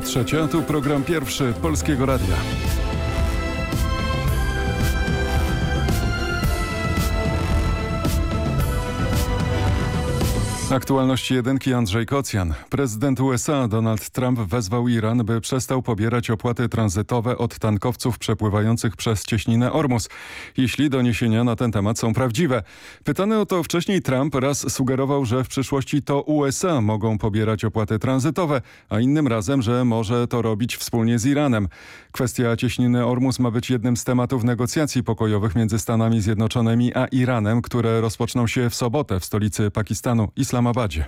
Trzecia, tu program pierwszy Polskiego Radia. Aktualności jedynki Andrzej Kocjan. Prezydent USA Donald Trump wezwał Iran, by przestał pobierać opłaty tranzytowe od tankowców przepływających przez cieśninę Ormus, jeśli doniesienia na ten temat są prawdziwe. Pytany o to wcześniej Trump raz sugerował, że w przyszłości to USA mogą pobierać opłaty tranzytowe, a innym razem, że może to robić wspólnie z Iranem. Kwestia cieśniny Ormus ma być jednym z tematów negocjacji pokojowych między Stanami Zjednoczonymi a Iranem, które rozpoczną się w sobotę w stolicy Pakistanu, Islamabadzie.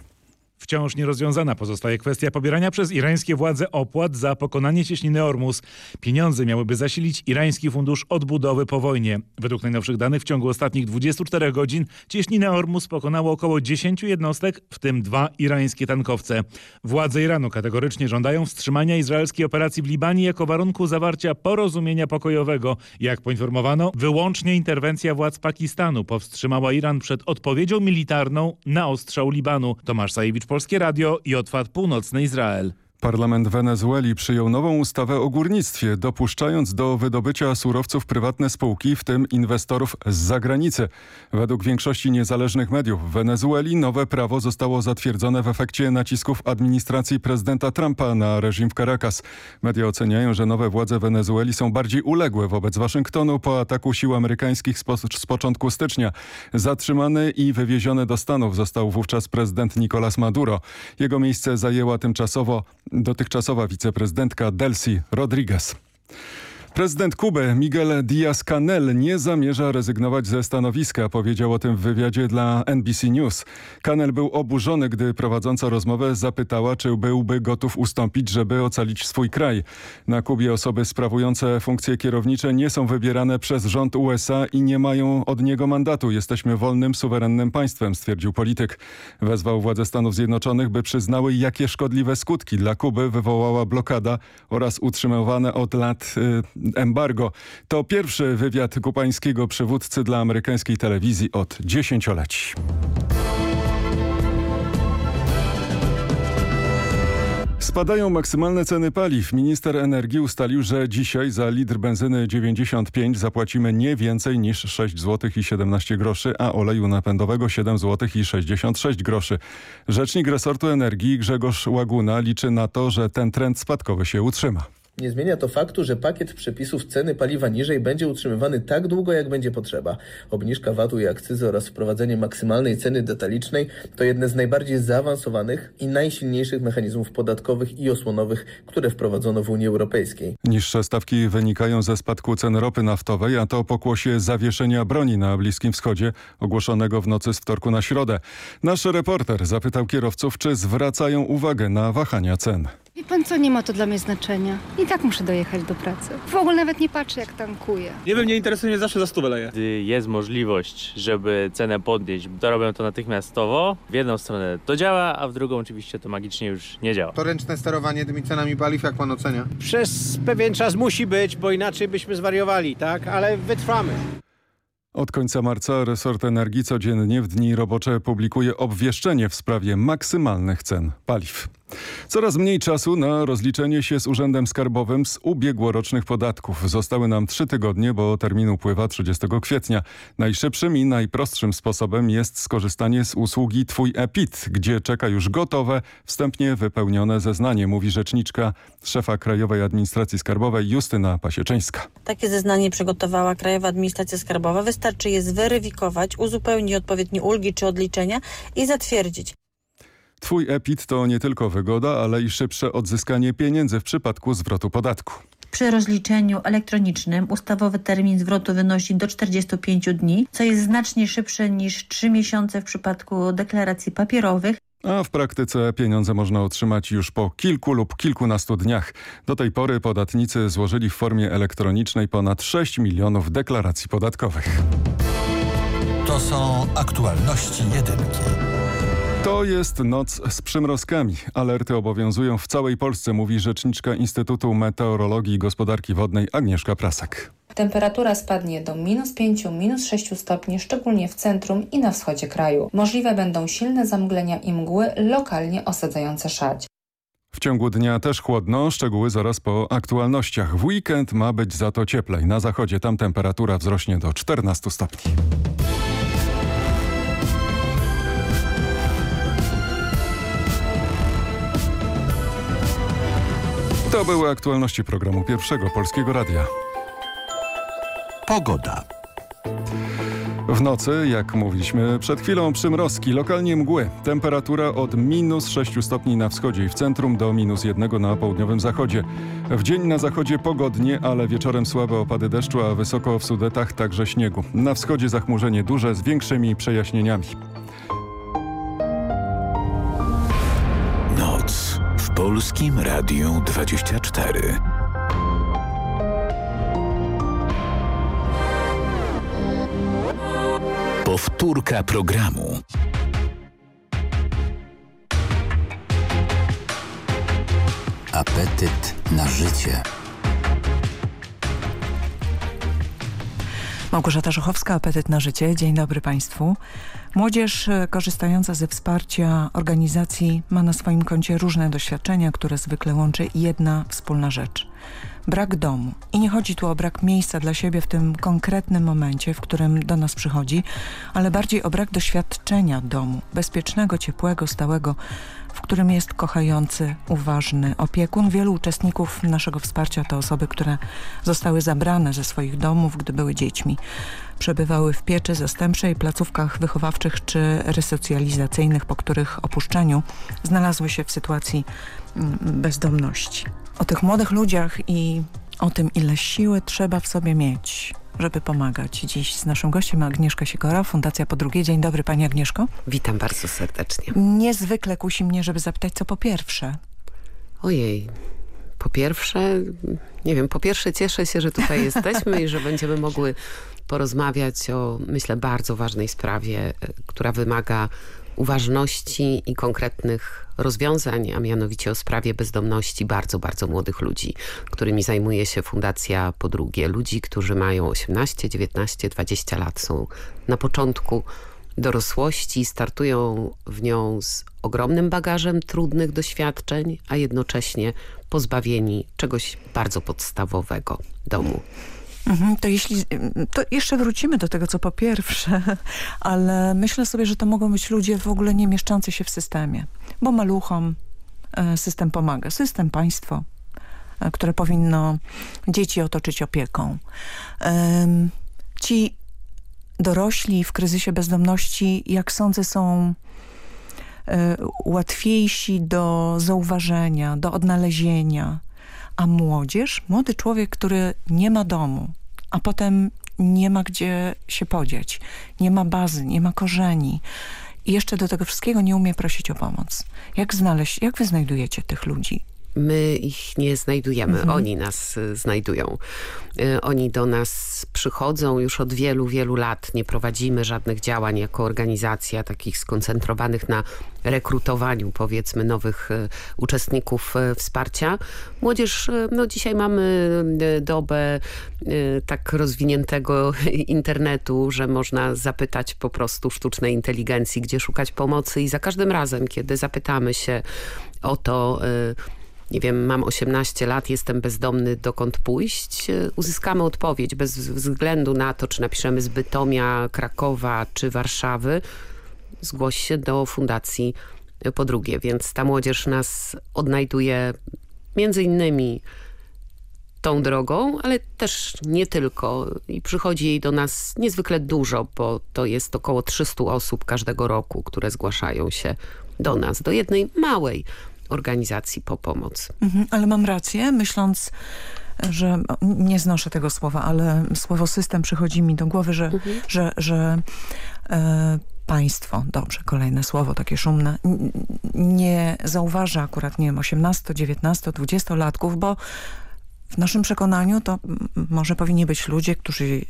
Wciąż nierozwiązana pozostaje kwestia pobierania przez irańskie władze opłat za pokonanie cieśniny Ormus. Pieniądze miałyby zasilić irański fundusz odbudowy po wojnie. Według najnowszych danych w ciągu ostatnich 24 godzin cieśninę Ormus pokonało około 10 jednostek, w tym dwa irańskie tankowce. Władze Iranu kategorycznie żądają wstrzymania izraelskiej operacji w Libanie jako warunku zawarcia porozumienia pokojowego. Jak poinformowano, wyłącznie interwencja władz Pakistanu powstrzymała Iran przed odpowiedzią militarną na ostrzał Libanu. Tomasz Sajewicz Polskie Radio i Otwad Północny Izrael. Parlament Wenezueli przyjął nową ustawę o górnictwie, dopuszczając do wydobycia surowców prywatne spółki, w tym inwestorów z zagranicy. Według większości niezależnych mediów w Wenezueli nowe prawo zostało zatwierdzone w efekcie nacisków administracji prezydenta Trumpa na reżim w Caracas. Media oceniają, że nowe władze Wenezueli są bardziej uległe wobec Waszyngtonu po ataku sił amerykańskich z, po z początku stycznia. Zatrzymany i wywieziony do Stanów został wówczas prezydent Nicolás Maduro. Jego miejsce zajęła tymczasowo dotychczasowa wiceprezydentka Delcy Rodriguez. Prezydent Kuby Miguel Díaz-Canel nie zamierza rezygnować ze stanowiska, powiedział o tym w wywiadzie dla NBC News. Canel był oburzony, gdy prowadząca rozmowę zapytała, czy byłby gotów ustąpić, żeby ocalić swój kraj. Na Kubie osoby sprawujące funkcje kierownicze nie są wybierane przez rząd USA i nie mają od niego mandatu. Jesteśmy wolnym, suwerennym państwem, stwierdził polityk. Wezwał władze Stanów Zjednoczonych, by przyznały, jakie szkodliwe skutki dla Kuby wywołała blokada oraz utrzymywane od lat y, embargo. To pierwszy wywiad kubańskiego przywódcy dla amerykańskiej telewizji od dziesięcioleci. Spadają maksymalne ceny paliw. Minister energii ustalił, że dzisiaj za litr benzyny 95 zapłacimy nie więcej niż 6 zł i 17 groszy, a oleju napędowego 7 zł i 66 groszy. Rzecznik resortu energii Grzegorz Łaguna liczy na to, że ten trend spadkowy się utrzyma. Nie zmienia to faktu, że pakiet przepisów ceny paliwa niżej będzie utrzymywany tak długo, jak będzie potrzeba. Obniżka VAT-u i akcyzy oraz wprowadzenie maksymalnej ceny detalicznej to jedne z najbardziej zaawansowanych i najsilniejszych mechanizmów podatkowych i osłonowych, które wprowadzono w Unii Europejskiej. Niższe stawki wynikają ze spadku cen ropy naftowej, a to pokłosie zawieszenia broni na Bliskim Wschodzie, ogłoszonego w nocy z wtorku na środę. Nasz reporter zapytał kierowców, czy zwracają uwagę na wahania cen. Wie pan co, nie ma to dla mnie znaczenia. I tak muszę dojechać do pracy. W ogóle nawet nie patrzę jak tankuję. Nie wiem, nie interesuje mnie zawsze za stówę leję. Gdy jest możliwość, żeby cenę podnieść, to robią to natychmiastowo. W jedną stronę to działa, a w drugą oczywiście to magicznie już nie działa. To ręczne sterowanie tymi cenami paliw, jak pan ocenia? Przez pewien czas musi być, bo inaczej byśmy zwariowali, tak? Ale wytrwamy. Od końca marca resort energii codziennie w dni robocze publikuje obwieszczenie w sprawie maksymalnych cen paliw. Coraz mniej czasu na rozliczenie się z Urzędem Skarbowym z ubiegłorocznych podatków. Zostały nam trzy tygodnie, bo termin upływa 30 kwietnia. Najszybszym i najprostszym sposobem jest skorzystanie z usługi Twój EPIT, gdzie czeka już gotowe, wstępnie wypełnione zeznanie, mówi rzeczniczka szefa Krajowej Administracji Skarbowej Justyna Pasieczyńska. Takie zeznanie przygotowała Krajowa Administracja Skarbowa. Wystarczy je zweryfikować, uzupełnić odpowiednie ulgi czy odliczenia i zatwierdzić. Twój EPIT to nie tylko wygoda, ale i szybsze odzyskanie pieniędzy w przypadku zwrotu podatku. Przy rozliczeniu elektronicznym ustawowy termin zwrotu wynosi do 45 dni, co jest znacznie szybsze niż 3 miesiące w przypadku deklaracji papierowych. A w praktyce pieniądze można otrzymać już po kilku lub kilkunastu dniach. Do tej pory podatnicy złożyli w formie elektronicznej ponad 6 milionów deklaracji podatkowych. To są aktualności jedynki. To jest noc z przymrozkami. Alerty obowiązują w całej Polsce, mówi rzeczniczka Instytutu Meteorologii i Gospodarki Wodnej Agnieszka Prasak. Temperatura spadnie do minus 5, minus 6 stopni, szczególnie w centrum i na wschodzie kraju. Możliwe będą silne zamglenia i mgły, lokalnie osadzające szać. W ciągu dnia też chłodno, szczegóły zaraz po aktualnościach. W weekend ma być za to cieplej. Na zachodzie tam temperatura wzrośnie do 14 stopni. To były aktualności programu Pierwszego Polskiego Radia. Pogoda. W nocy, jak mówiliśmy przed chwilą, przymrozki, lokalnie mgły. Temperatura od minus 6 stopni na wschodzie i w centrum do minus 1 na południowym zachodzie. W dzień na zachodzie pogodnie, ale wieczorem słabe opady deszczu, a wysoko w Sudetach także śniegu. Na wschodzie zachmurzenie duże z większymi przejaśnieniami. Polskim Radiu 24. Powtórka programu. Apetyt na życie. Małgorzata Żuchowska, Apetyt na Życie. Dzień dobry Państwu. Młodzież e, korzystająca ze wsparcia organizacji ma na swoim koncie różne doświadczenia, które zwykle łączy jedna wspólna rzecz. Brak domu. I nie chodzi tu o brak miejsca dla siebie w tym konkretnym momencie, w którym do nas przychodzi, ale bardziej o brak doświadczenia domu, bezpiecznego, ciepłego, stałego, w którym jest kochający, uważny opiekun. Wielu uczestników naszego wsparcia to osoby, które zostały zabrane ze swoich domów, gdy były dziećmi. Przebywały w pieczy zastępczej, placówkach wychowawczych czy resocjalizacyjnych, po których opuszczeniu znalazły się w sytuacji mm, bezdomności. O tych młodych ludziach i o tym, ile siły trzeba w sobie mieć, żeby pomagać. Dziś z naszym gościem Agnieszka Sikora, Fundacja Po Drugie. Dzień dobry Pani Agnieszko. Witam bardzo serdecznie. Niezwykle kusi mnie, żeby zapytać, co po pierwsze. Ojej, po pierwsze, nie wiem, po pierwsze cieszę się, że tutaj jesteśmy i że będziemy mogły porozmawiać o, myślę, bardzo ważnej sprawie, e, która wymaga uważności i konkretnych rozwiązań, a mianowicie o sprawie bezdomności bardzo, bardzo młodych ludzi, którymi zajmuje się Fundacja Po Drugie. Ludzi, którzy mają 18, 19, 20 lat, są na początku dorosłości, startują w nią z ogromnym bagażem trudnych doświadczeń, a jednocześnie pozbawieni czegoś bardzo podstawowego domu. Mhm, to jeśli, to jeszcze wrócimy do tego, co po pierwsze, ale myślę sobie, że to mogą być ludzie w ogóle nie mieszczący się w systemie, bo maluchom e, system pomaga. System, państwo, e, które powinno dzieci otoczyć opieką. Ci dorośli w kryzysie bezdomności, jak sądzę, są e, łatwiejsi do zauważenia, do odnalezienia, a młodzież, młody człowiek, który nie ma domu, a potem nie ma gdzie się podzieć, nie ma bazy, nie ma korzeni i jeszcze do tego wszystkiego nie umie prosić o pomoc. Jak znaleźć, jak wy znajdujecie tych ludzi? My ich nie znajdujemy, mhm. oni nas y, znajdują. Y, oni do nas przychodzą już od wielu, wielu lat. Nie prowadzimy żadnych działań jako organizacja takich skoncentrowanych na rekrutowaniu powiedzmy nowych y, uczestników wsparcia. Młodzież, no dzisiaj mamy dobę tak rozwiniętego internetu, że można zapytać po prostu sztucznej inteligencji, gdzie szukać pomocy i za każdym razem, kiedy zapytamy się o to, nie wiem, mam 18 lat, jestem bezdomny, dokąd pójść, uzyskamy odpowiedź bez względu na to, czy napiszemy z Bytomia, Krakowa czy Warszawy. Zgłoś się do fundacji po drugie, więc ta młodzież nas odnajduje między innymi tą drogą, ale też nie tylko. I przychodzi jej do nas niezwykle dużo, bo to jest około 300 osób każdego roku, które zgłaszają się do nas, do jednej małej organizacji po pomoc. Mhm, ale mam rację, myśląc że nie znoszę tego słowa, ale słowo system przychodzi mi do głowy, że, mhm. że, że e, państwo, dobrze, kolejne słowo takie szumne, nie zauważa akurat, nie wiem, 18, 19, 20 latków, bo w naszym przekonaniu to może powinni być ludzie, którzy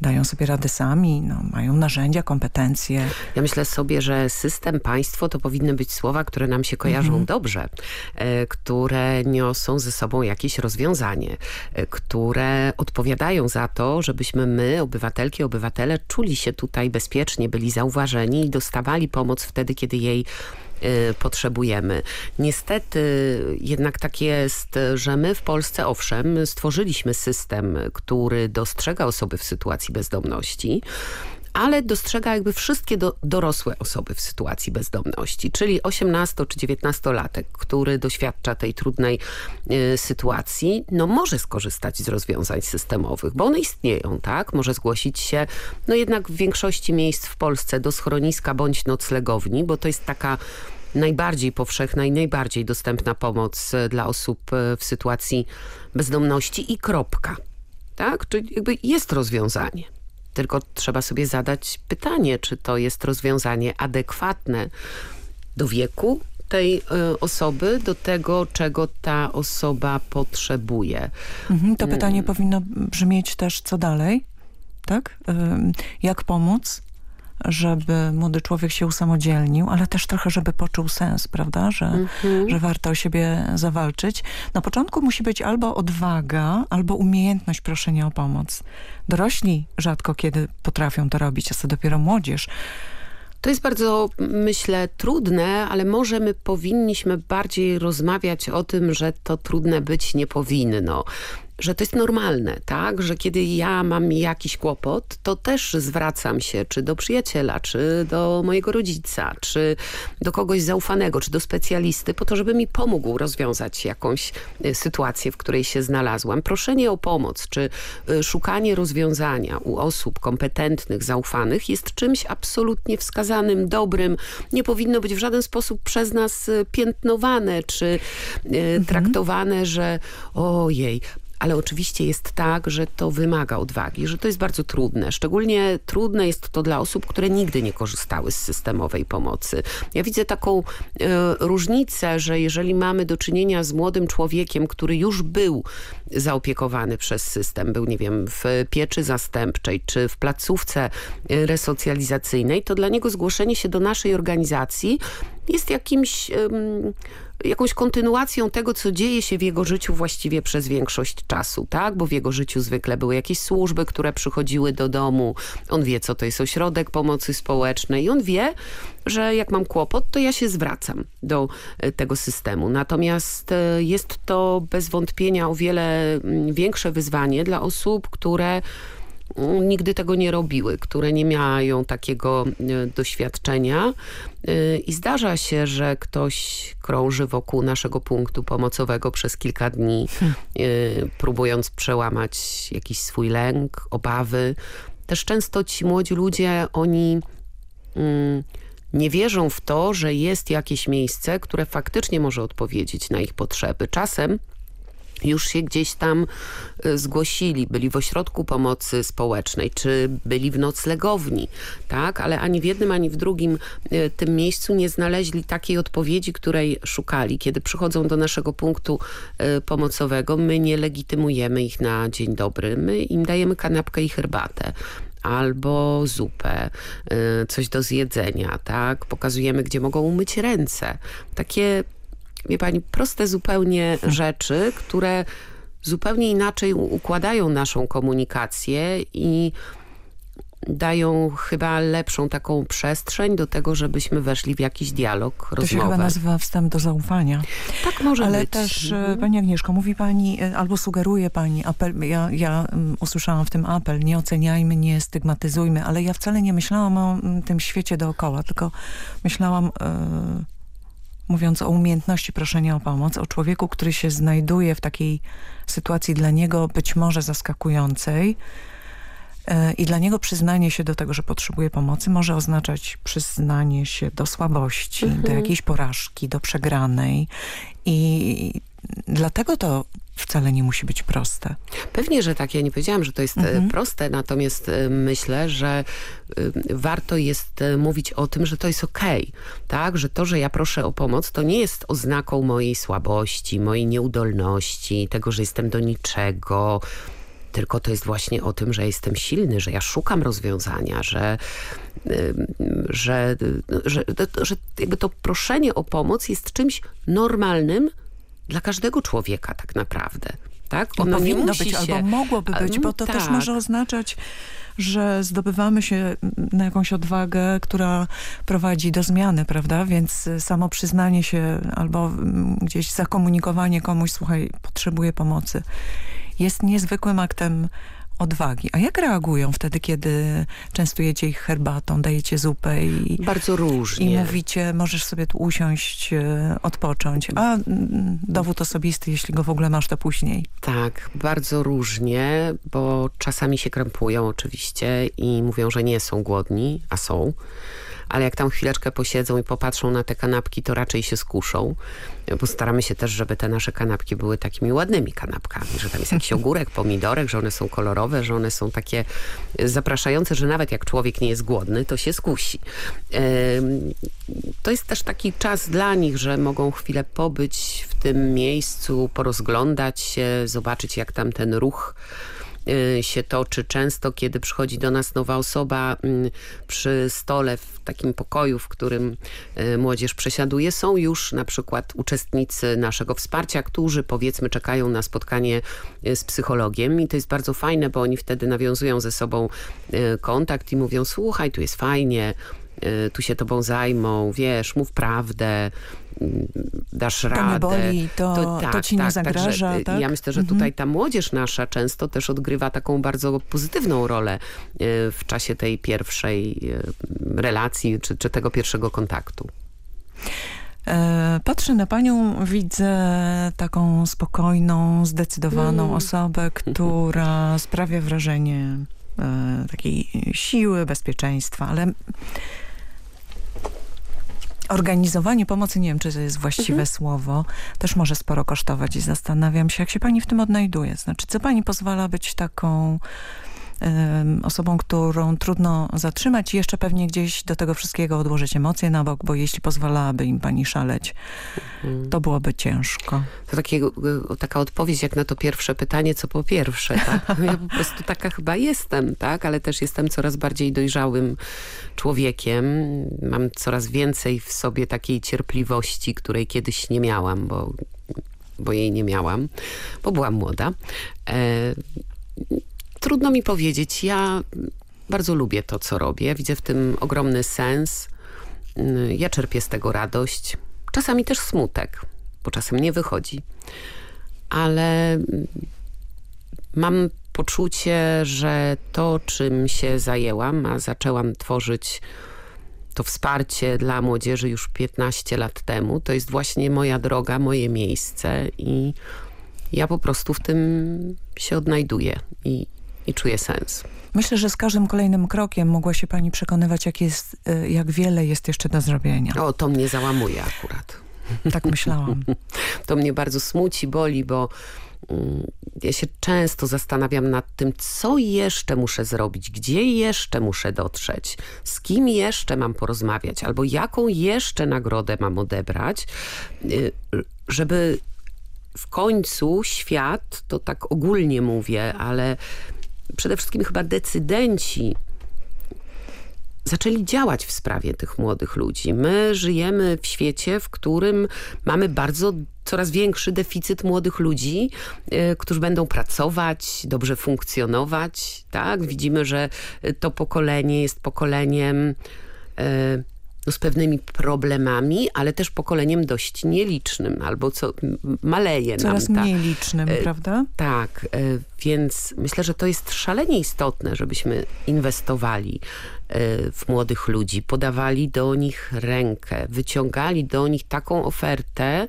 dają sobie radę sami, no, mają narzędzia, kompetencje. Ja myślę sobie, że system, państwo to powinny być słowa, które nam się kojarzą mhm. dobrze, e, które niosą ze sobą jakieś rozwiązanie, e, które odpowiadają za to, żebyśmy my, obywatelki, obywatele, czuli się tutaj bezpiecznie, byli zauważeni i dostawali pomoc wtedy, kiedy jej potrzebujemy. Niestety jednak tak jest, że my w Polsce owszem stworzyliśmy system, który dostrzega osoby w sytuacji bezdomności, ale dostrzega jakby wszystkie do, dorosłe osoby w sytuacji bezdomności, czyli 18 czy 19-latek, który doświadcza tej trudnej y, sytuacji, no może skorzystać z rozwiązań systemowych, bo one istnieją, tak? Może zgłosić się, no jednak w większości miejsc w Polsce do schroniska bądź noclegowni, bo to jest taka najbardziej powszechna i najbardziej dostępna pomoc dla osób w sytuacji bezdomności i kropka. Tak? Czyli jakby jest rozwiązanie. Tylko trzeba sobie zadać pytanie, czy to jest rozwiązanie adekwatne do wieku tej y, osoby, do tego, czego ta osoba potrzebuje. Mhm, to pytanie powinno brzmieć też, co dalej? Tak? Jak pomóc? Żeby młody człowiek się usamodzielnił, ale też trochę, żeby poczuł sens, prawda, że, mhm. że warto o siebie zawalczyć. Na początku musi być albo odwaga, albo umiejętność proszenia o pomoc. Dorośli rzadko kiedy potrafią to robić, a co dopiero młodzież. To jest bardzo, myślę, trudne, ale może my powinniśmy bardziej rozmawiać o tym, że to trudne być nie powinno że to jest normalne, tak? Że kiedy ja mam jakiś kłopot, to też zwracam się czy do przyjaciela, czy do mojego rodzica, czy do kogoś zaufanego, czy do specjalisty, po to, żeby mi pomógł rozwiązać jakąś y, sytuację, w której się znalazłam. Proszenie o pomoc, czy y, szukanie rozwiązania u osób kompetentnych, zaufanych jest czymś absolutnie wskazanym, dobrym. Nie powinno być w żaden sposób przez nas y, piętnowane, czy mhm. traktowane, że ojej, ale oczywiście jest tak, że to wymaga odwagi, że to jest bardzo trudne. Szczególnie trudne jest to dla osób, które nigdy nie korzystały z systemowej pomocy. Ja widzę taką e, różnicę, że jeżeli mamy do czynienia z młodym człowiekiem, który już był zaopiekowany przez system, był, nie wiem, w pieczy zastępczej, czy w placówce e, resocjalizacyjnej, to dla niego zgłoszenie się do naszej organizacji jest jakimś jakąś kontynuacją tego, co dzieje się w jego życiu właściwie przez większość czasu, tak? Bo w jego życiu zwykle były jakieś służby, które przychodziły do domu. On wie, co to jest ośrodek pomocy społecznej i on wie, że jak mam kłopot, to ja się zwracam do e, tego systemu. Natomiast e, jest to bez wątpienia o wiele mm, większe wyzwanie dla osób, które nigdy tego nie robiły, które nie mają takiego e, doświadczenia e, i zdarza się, że ktoś krąży wokół naszego punktu pomocowego przez kilka dni, e, próbując przełamać jakiś swój lęk, obawy. Też często ci młodzi ludzie, oni mm, nie wierzą w to, że jest jakieś miejsce, które faktycznie może odpowiedzieć na ich potrzeby. Czasem już się gdzieś tam e, zgłosili, byli w ośrodku pomocy społecznej, czy byli w noclegowni, tak? Ale ani w jednym, ani w drugim e, tym miejscu nie znaleźli takiej odpowiedzi, której szukali. Kiedy przychodzą do naszego punktu e, pomocowego, my nie legitymujemy ich na dzień dobry. My im dajemy kanapkę i herbatę albo zupę, coś do zjedzenia, tak? Pokazujemy, gdzie mogą umyć ręce. Takie wie pani, proste zupełnie rzeczy, które zupełnie inaczej układają naszą komunikację i dają chyba lepszą taką przestrzeń do tego, żebyśmy weszli w jakiś dialog, to rozmowę. To się chyba nazywa wstęp do zaufania. Tak może Ale być. też, e, mhm. Pani Agnieszko, mówi Pani, e, albo sugeruje Pani apel, ja, ja um, usłyszałam w tym apel, nie oceniajmy, nie stygmatyzujmy, ale ja wcale nie myślałam o um, tym świecie dookoła, tylko myślałam... Yy, mówiąc o umiejętności proszenia o pomoc, o człowieku, który się znajduje w takiej sytuacji dla niego być może zaskakującej e, i dla niego przyznanie się do tego, że potrzebuje pomocy może oznaczać przyznanie się do słabości, mhm. do jakiejś porażki, do przegranej i dlatego to wcale nie musi być proste. Pewnie, że tak. Ja nie powiedziałam, że to jest e, mhm. proste, natomiast e, myślę, że e, warto jest mówić o tym, że to jest okej. Okay, tak? Że to, że ja proszę o pomoc, to nie jest oznaką mojej słabości, mojej nieudolności, tego, że jestem do niczego, tylko to jest właśnie o tym, że jestem silny, że ja szukam rozwiązania, że, że, że, że jakby to proszenie o pomoc jest czymś normalnym, dla każdego człowieka tak naprawdę. Tak? No Ono nie powinno musi być, się... albo mogłoby być, bo to tak. też może oznaczać, że zdobywamy się na jakąś odwagę, która prowadzi do zmiany, prawda? Więc samo przyznanie się albo mm, gdzieś zakomunikowanie komuś, słuchaj, potrzebuję pomocy, jest niezwykłym aktem odwagi. A jak reagują wtedy, kiedy częstujecie ich herbatą, dajecie zupę i, Bardzo różnie. i mówicie, możesz sobie tu usiąść, e, odpocząć, a mm, dowód osobisty, jeśli go w ogóle masz, to później. Tak, bardzo różnie, bo czasami się krępują oczywiście i mówią, że nie są głodni, a są. Ale jak tam chwileczkę posiedzą i popatrzą na te kanapki, to raczej się skuszą, bo staramy się też, żeby te nasze kanapki były takimi ładnymi kanapkami, że tam jest jakiś ogórek, pomidorek, że one są kolorowe, że one są takie zapraszające, że nawet jak człowiek nie jest głodny, to się skusi. To jest też taki czas dla nich, że mogą chwilę pobyć w tym miejscu, porozglądać się, zobaczyć jak tam ten ruch się toczy. Często, kiedy przychodzi do nas nowa osoba mm, przy stole w takim pokoju, w którym y, młodzież przesiaduje, są już na przykład uczestnicy naszego wsparcia, którzy powiedzmy czekają na spotkanie y, z psychologiem i to jest bardzo fajne, bo oni wtedy nawiązują ze sobą y, kontakt i mówią słuchaj, tu jest fajnie, y, tu się tobą zajmą, wiesz, mów prawdę, dasz To nie radę. boli, to- to ci nie zagraża, y, tak? Ja myślę, że Mhm. tutaj ta młodzież nasza często też odgrywa taką bardzo pozytywną rolę y, w czasie tej pierwszej y, relacji, czy, czy tego pierwszego kontaktu. E, Patrzę na panią, widzę taką spokojną, zdecydowaną Mm. osobę, która sprawia wrażenie e, takiej siły, bezpieczeństwa, ale organizowanie pomocy, nie wiem, czy to jest właściwe Mhm. słowo, też może sporo kosztować i zastanawiam się, jak się pani w tym odnajduje. Znaczy, co pani pozwala być taką osobą, którą trudno zatrzymać i jeszcze pewnie gdzieś do tego wszystkiego odłożyć emocje na bok, bo jeśli pozwalałaby im pani szaleć, to byłoby ciężko. To takiego, y, taka odpowiedź jak na to pierwsze pytanie, co po pierwsze. Tak? Ja po prostu taka chyba jestem, tak? ale też jestem coraz bardziej dojrzałym człowiekiem. Mam coraz więcej w sobie takiej cierpliwości, której kiedyś nie miałam, bo, bo jej nie miałam, bo byłam młoda. E, trudno mi powiedzieć. Ja bardzo lubię to, co robię. Widzę w tym ogromny sens. Ja czerpię z tego radość. Czasami też smutek, bo czasem nie wychodzi. Ale mm, mam poczucie, że to, czym się zajęłam, a zaczęłam tworzyć to wsparcie dla młodzieży już 15 lat temu, to jest właśnie moja droga, moje miejsce i ja po prostu w tym się odnajduję i, i czuję sens. Myślę, że z każdym kolejnym krokiem mogła się pani przekonywać, jak, jest, e, jak wiele jest jeszcze do zrobienia. O, to mnie załamuje akurat. Tak myślałam. To mnie bardzo smuci, boli, bo mm, ja się często zastanawiam nad tym, co jeszcze muszę zrobić, gdzie jeszcze muszę dotrzeć, z kim jeszcze mam porozmawiać, albo jaką jeszcze nagrodę mam odebrać, y, żeby w końcu świat, to tak ogólnie mówię, ale przede wszystkim chyba decydenci zaczęli działać w sprawie tych młodych ludzi. My żyjemy w świecie, w którym mamy bardzo coraz większy deficyt młodych ludzi, y, którzy będą pracować, dobrze funkcjonować. Tak? Widzimy, że to pokolenie jest pokoleniem y, z pewnymi problemami, ale też pokoleniem dość nielicznym, albo co maleje Coraz nam. ta- mniej licznym, e, prawda? tak, e, więc myślę, że to jest szalenie istotne, żebyśmy inwestowali e, w młodych ludzi, podawali do nich rękę, wyciągali do nich taką ofertę,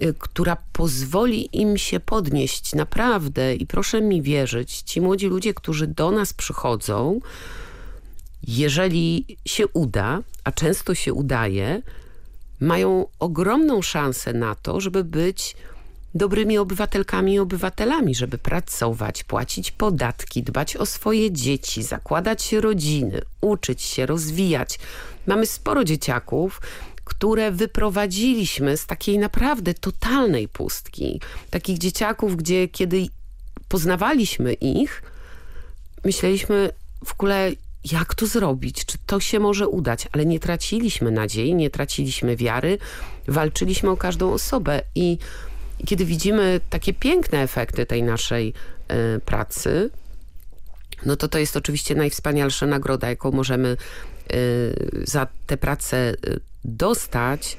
e, która pozwoli im się podnieść naprawdę i proszę mi wierzyć, ci młodzi ludzie, którzy do nas przychodzą, jeżeli się uda, a często się udaje, mają ogromną szansę na to, żeby być dobrymi obywatelkami i obywatelami, żeby pracować, płacić podatki, dbać o swoje dzieci, zakładać rodziny, uczyć się, rozwijać. Mamy sporo dzieciaków, które wyprowadziliśmy z takiej naprawdę totalnej pustki. Takich dzieciaków, gdzie kiedy poznawaliśmy ich, myśleliśmy w ogóle, jak to zrobić, czy to się może udać, ale nie traciliśmy nadziei, nie traciliśmy wiary, walczyliśmy o każdą osobę. I kiedy widzimy takie piękne efekty tej naszej y, pracy, no to to jest oczywiście najwspanialsza nagroda, jaką możemy y, za tę pracę y, dostać,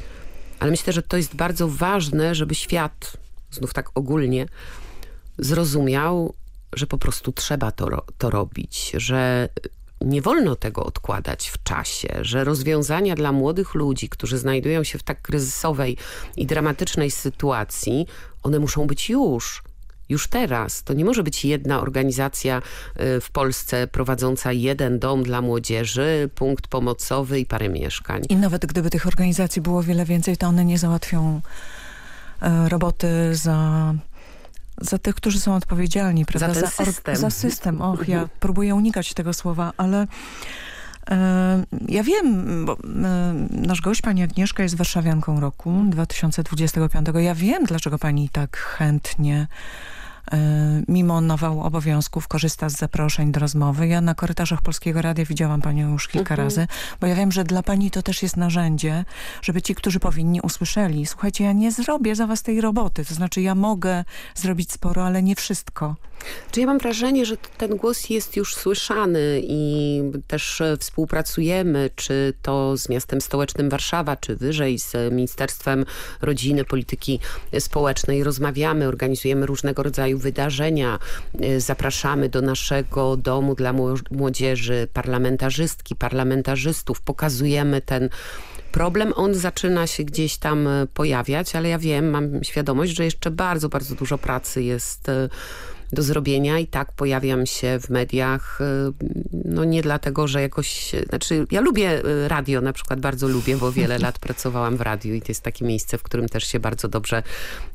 ale myślę, że to jest bardzo ważne, żeby świat, znów tak ogólnie, zrozumiał, że po prostu trzeba to, to robić, że nie wolno tego odkładać w czasie, że rozwiązania dla młodych ludzi, którzy znajdują się w tak kryzysowej i dramatycznej sytuacji, one muszą być już. Już teraz. To nie może być jedna organizacja y, w Polsce prowadząca jeden dom dla młodzieży, punkt pomocowy i parę mieszkań. I nawet gdyby tych organizacji było wiele więcej, to one nie załatwią e, roboty za za tych, którzy są odpowiedzialni, prawda? Za ten system. Za, system. Och, ja próbuję unikać tego słowa, ale e, ja wiem, bo e, nasz gość, pani Agnieszka jest warszawianką roku 2025. Ja wiem, dlaczego pani tak chętnie mimo nawału obowiązków korzysta z zaproszeń do rozmowy. Ja na korytarzach Polskiego Radia widziałam panią już kilka Mhm. razy, bo ja wiem, że dla pani to też jest narzędzie, żeby ci, którzy powinni usłyszeli, słuchajcie, ja nie zrobię za was tej roboty, to znaczy ja mogę zrobić sporo, ale nie wszystko. Czy ja mam wrażenie, że ten głos jest już słyszany i też e, współpracujemy, czy to z miastem stołecznym Warszawa, czy wyżej z Ministerstwem Rodziny, Polityki Społecznej. Rozmawiamy, organizujemy różnego rodzaju wydarzenia, e, zapraszamy do naszego domu dla mło- młodzieży parlamentarzystki, parlamentarzystów, pokazujemy ten problem, on zaczyna się gdzieś tam e, pojawiać, ale ja wiem, mam świadomość, że jeszcze bardzo, bardzo dużo pracy jest e, do zrobienia i tak pojawiam się w mediach, e, no nie dlatego, że jakoś, znaczy ja lubię e, radio na przykład, bardzo lubię, bo wiele lat pracowałam w radiu i to jest takie miejsce, w którym też się bardzo dobrze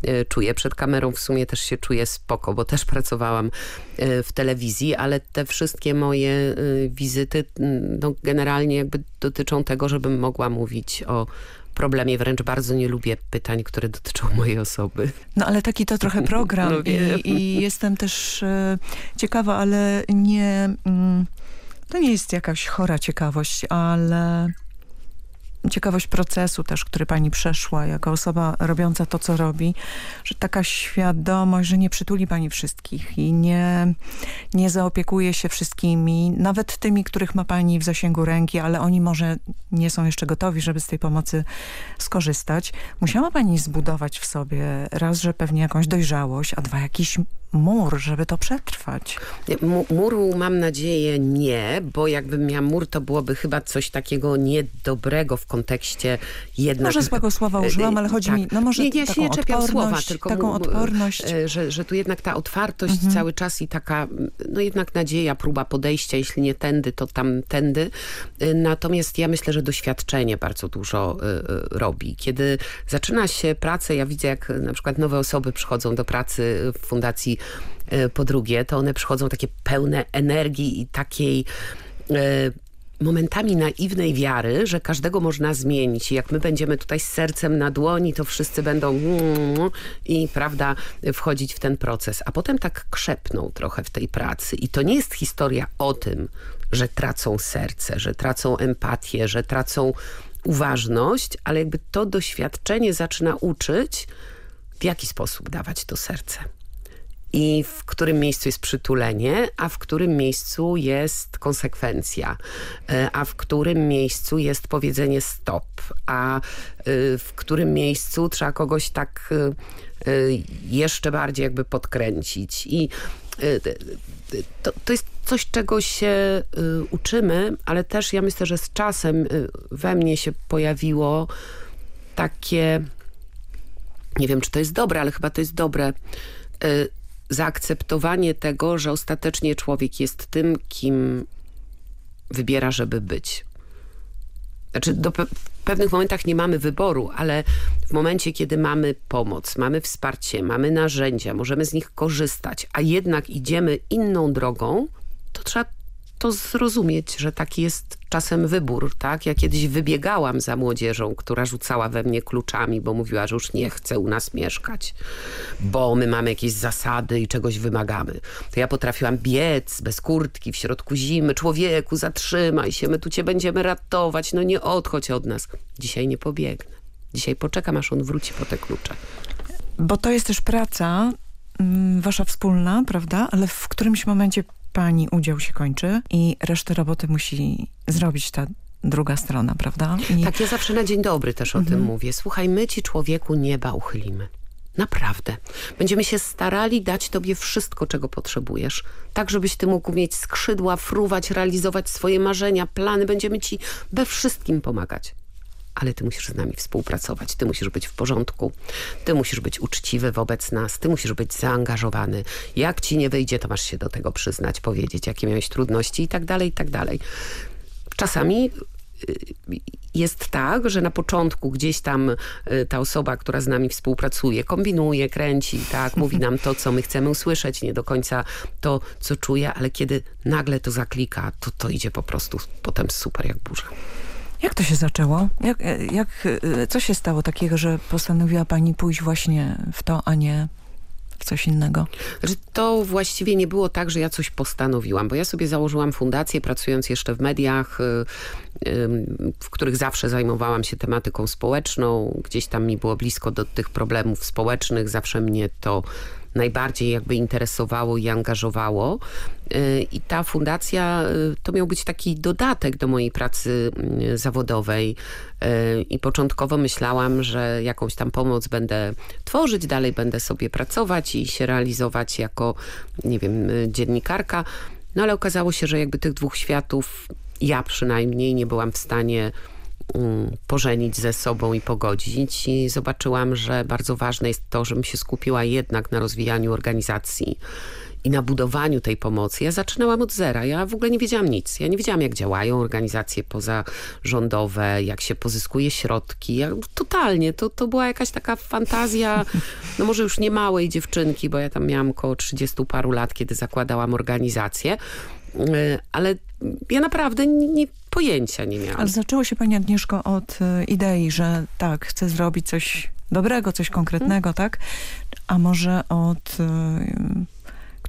e, czuję. Przed kamerą w sumie też się czuję spoko, bo też pracowałam w telewizji, ale te wszystkie moje wizyty m, no generalnie jakby dotyczą tego, żebym mogła mówić o problemie. Wręcz bardzo nie lubię pytań, które dotyczą mojej osoby. No ale taki to trochę program No. I, i jestem też e, ciekawa, ale nie... Mm, to nie jest jakaś chora ciekawość, ale ciekawość procesu też, który pani przeszła jako osoba robiąca to, co robi, że taka świadomość, że nie przytuli pani wszystkich i nie, nie zaopiekuje się wszystkimi, nawet tymi, których ma pani w zasięgu ręki, ale oni może nie są jeszcze gotowi, żeby z tej pomocy skorzystać. Musiała pani zbudować w sobie raz, że pewnie jakąś dojrzałość, a dwa jakiś mur, żeby to przetrwać. Mu- Muru mam nadzieję nie, bo jakbym miała mur, to byłoby chyba coś takiego niedobrego w kontekście jednak... Może złego słowa użyłam, ale chodzi tak. mi, no może nie, ja się nie czepiam słowa, tylko taką mu- odporność. e, Że, że tu jednak ta otwartość Mhm. cały czas i taka, no jednak nadzieja, próba podejścia, jeśli nie tędy, to tamtędy. E, Natomiast ja myślę, że doświadczenie bardzo dużo e, e, robi. Kiedy zaczyna się pracę, ja widzę jak na przykład nowe osoby przychodzą do pracy w Fundacji e, po drugie, to one przychodzą takie pełne energii i takiej e, momentami naiwnej wiary, że każdego można zmienić. Jak my będziemy tutaj z sercem na dłoni, to wszyscy będą i prawda, wchodzić w ten proces. A potem tak krzepną trochę w tej pracy. I to nie jest historia o tym, że tracą serce, że tracą empatię, że tracą uważność, ale jakby to doświadczenie zaczyna uczyć, w jaki sposób dawać to serce i w którym miejscu jest przytulenie, a w którym miejscu jest konsekwencja, e, a w którym miejscu jest powiedzenie stop, a e, w którym miejscu trzeba kogoś tak e, jeszcze bardziej jakby podkręcić. I to, to jest coś, czego się uczymy, ale też ja myślę, że z czasem we mnie się pojawiło takie nie wiem, czy to jest dobre, ale chyba to jest dobre, zaakceptowanie tego, że ostatecznie człowiek jest tym, kim wybiera, żeby być. Znaczy, do pe pewnych momentach nie mamy wyboru, ale w momencie, kiedy mamy pomoc, mamy wsparcie, mamy narzędzia, możemy z nich korzystać, a jednak idziemy inną drogą, to trzeba to zrozumieć, że taki jest czasem wybór, tak? Ja kiedyś wybiegałam za młodzieżą, która rzucała we mnie kluczami, bo mówiła, że już nie chce u nas mieszkać, bo my mamy jakieś zasady i czegoś wymagamy. To ja potrafiłam biec bez kurtki w środku zimy. Człowieku, zatrzymaj się, my tu cię będziemy ratować, no nie odchodź od nas. Dzisiaj nie pobiegnę. Dzisiaj poczekam, aż on wróci po te klucze. Bo to jest też praca mm, wasza wspólna, prawda? Ale w którymś momencie pani udział się kończy i resztę roboty musi zrobić ta druga strona, prawda? I... Tak, ja zawsze na dzień dobry też o Mhm. tym mówię. Słuchaj, my ci człowieku nieba uchylimy. Naprawdę. Będziemy się starali dać tobie wszystko, czego potrzebujesz. Tak, żebyś ty mógł mieć skrzydła, fruwać, realizować swoje marzenia, plany. Będziemy ci we wszystkim pomagać. Ale ty musisz z nami współpracować. Ty musisz być w porządku. Ty musisz być uczciwy wobec nas. Ty musisz być zaangażowany. Jak ci nie wyjdzie, to masz się do tego przyznać, powiedzieć, jakie miałeś trudności i tak dalej, i tak dalej. Czasami y, jest tak, że na początku gdzieś tam y, ta osoba, która z nami współpracuje, kombinuje, kręci, tak, mówi nam to, co my chcemy usłyszeć, nie do końca to, co czuje, ale kiedy nagle to zaklika, to to idzie po prostu potem super jak burza. Jak to się zaczęło? Jak, jak, e, co się stało takiego, że postanowiła pani pójść właśnie w to, a nie w coś innego? Że to właściwie nie było tak, że ja coś postanowiłam, bo ja sobie założyłam fundację, pracując jeszcze w mediach, y, w których zawsze zajmowałam się tematyką społeczną. Gdzieś tam mi było blisko do tych problemów społecznych. Zawsze mnie to najbardziej jakby interesowało i angażowało. I ta fundacja y, to miał być taki dodatek do mojej pracy y, zawodowej. Y, I początkowo myślałam, że jakąś tam pomoc będę tworzyć, dalej będę sobie pracować i się realizować jako, nie wiem, dziennikarka. No ale okazało się, że jakby tych dwóch światów ja przynajmniej nie byłam w stanie mm, pożenić ze sobą i pogodzić i zobaczyłam, że bardzo ważne jest to, żebym się skupiła jednak na rozwijaniu organizacji i na budowaniu tej pomocy. Ja zaczynałam od zera. Ja w ogóle nie wiedziałam nic. Ja nie wiedziałam, jak działają organizacje pozarządowe, jak się pozyskuje środki. Ja, totalnie. To, to była jakaś taka fantazja, no może już nie małej dziewczynki, bo ja tam miałam około 30 paru lat, kiedy zakładałam organizację. Yy, Ale ja naprawdę nie, pojęcia nie miałam. Ale zaczęło się pani Agnieszko od y, idei, że tak, chcę zrobić coś dobrego, coś konkretnego, tak? A może od y,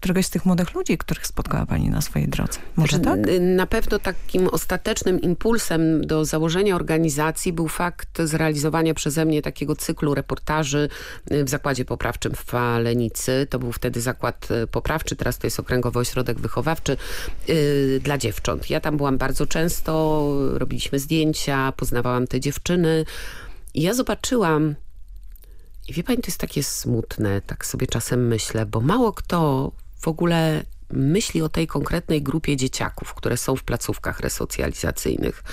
któregoś z tych młodych ludzi, których spotkała pani na swojej drodze? Może tak? Na pewno takim ostatecznym impulsem do założenia organizacji był fakt zrealizowania przeze mnie takiego cyklu reportaży y, w Zakładzie Poprawczym w Falenicy. To był wtedy zakład y, poprawczy, teraz to jest Okręgowy Ośrodek Wychowawczy y, dla dziewcząt. Ja tam byłam bardzo często, robiliśmy zdjęcia, poznawałam te dziewczyny i ja zobaczyłam i wie pani, to jest takie smutne, tak sobie czasem myślę, bo mało kto w ogóle myśli o tej konkretnej grupie dzieciaków, które są w placówkach resocjalizacyjnych.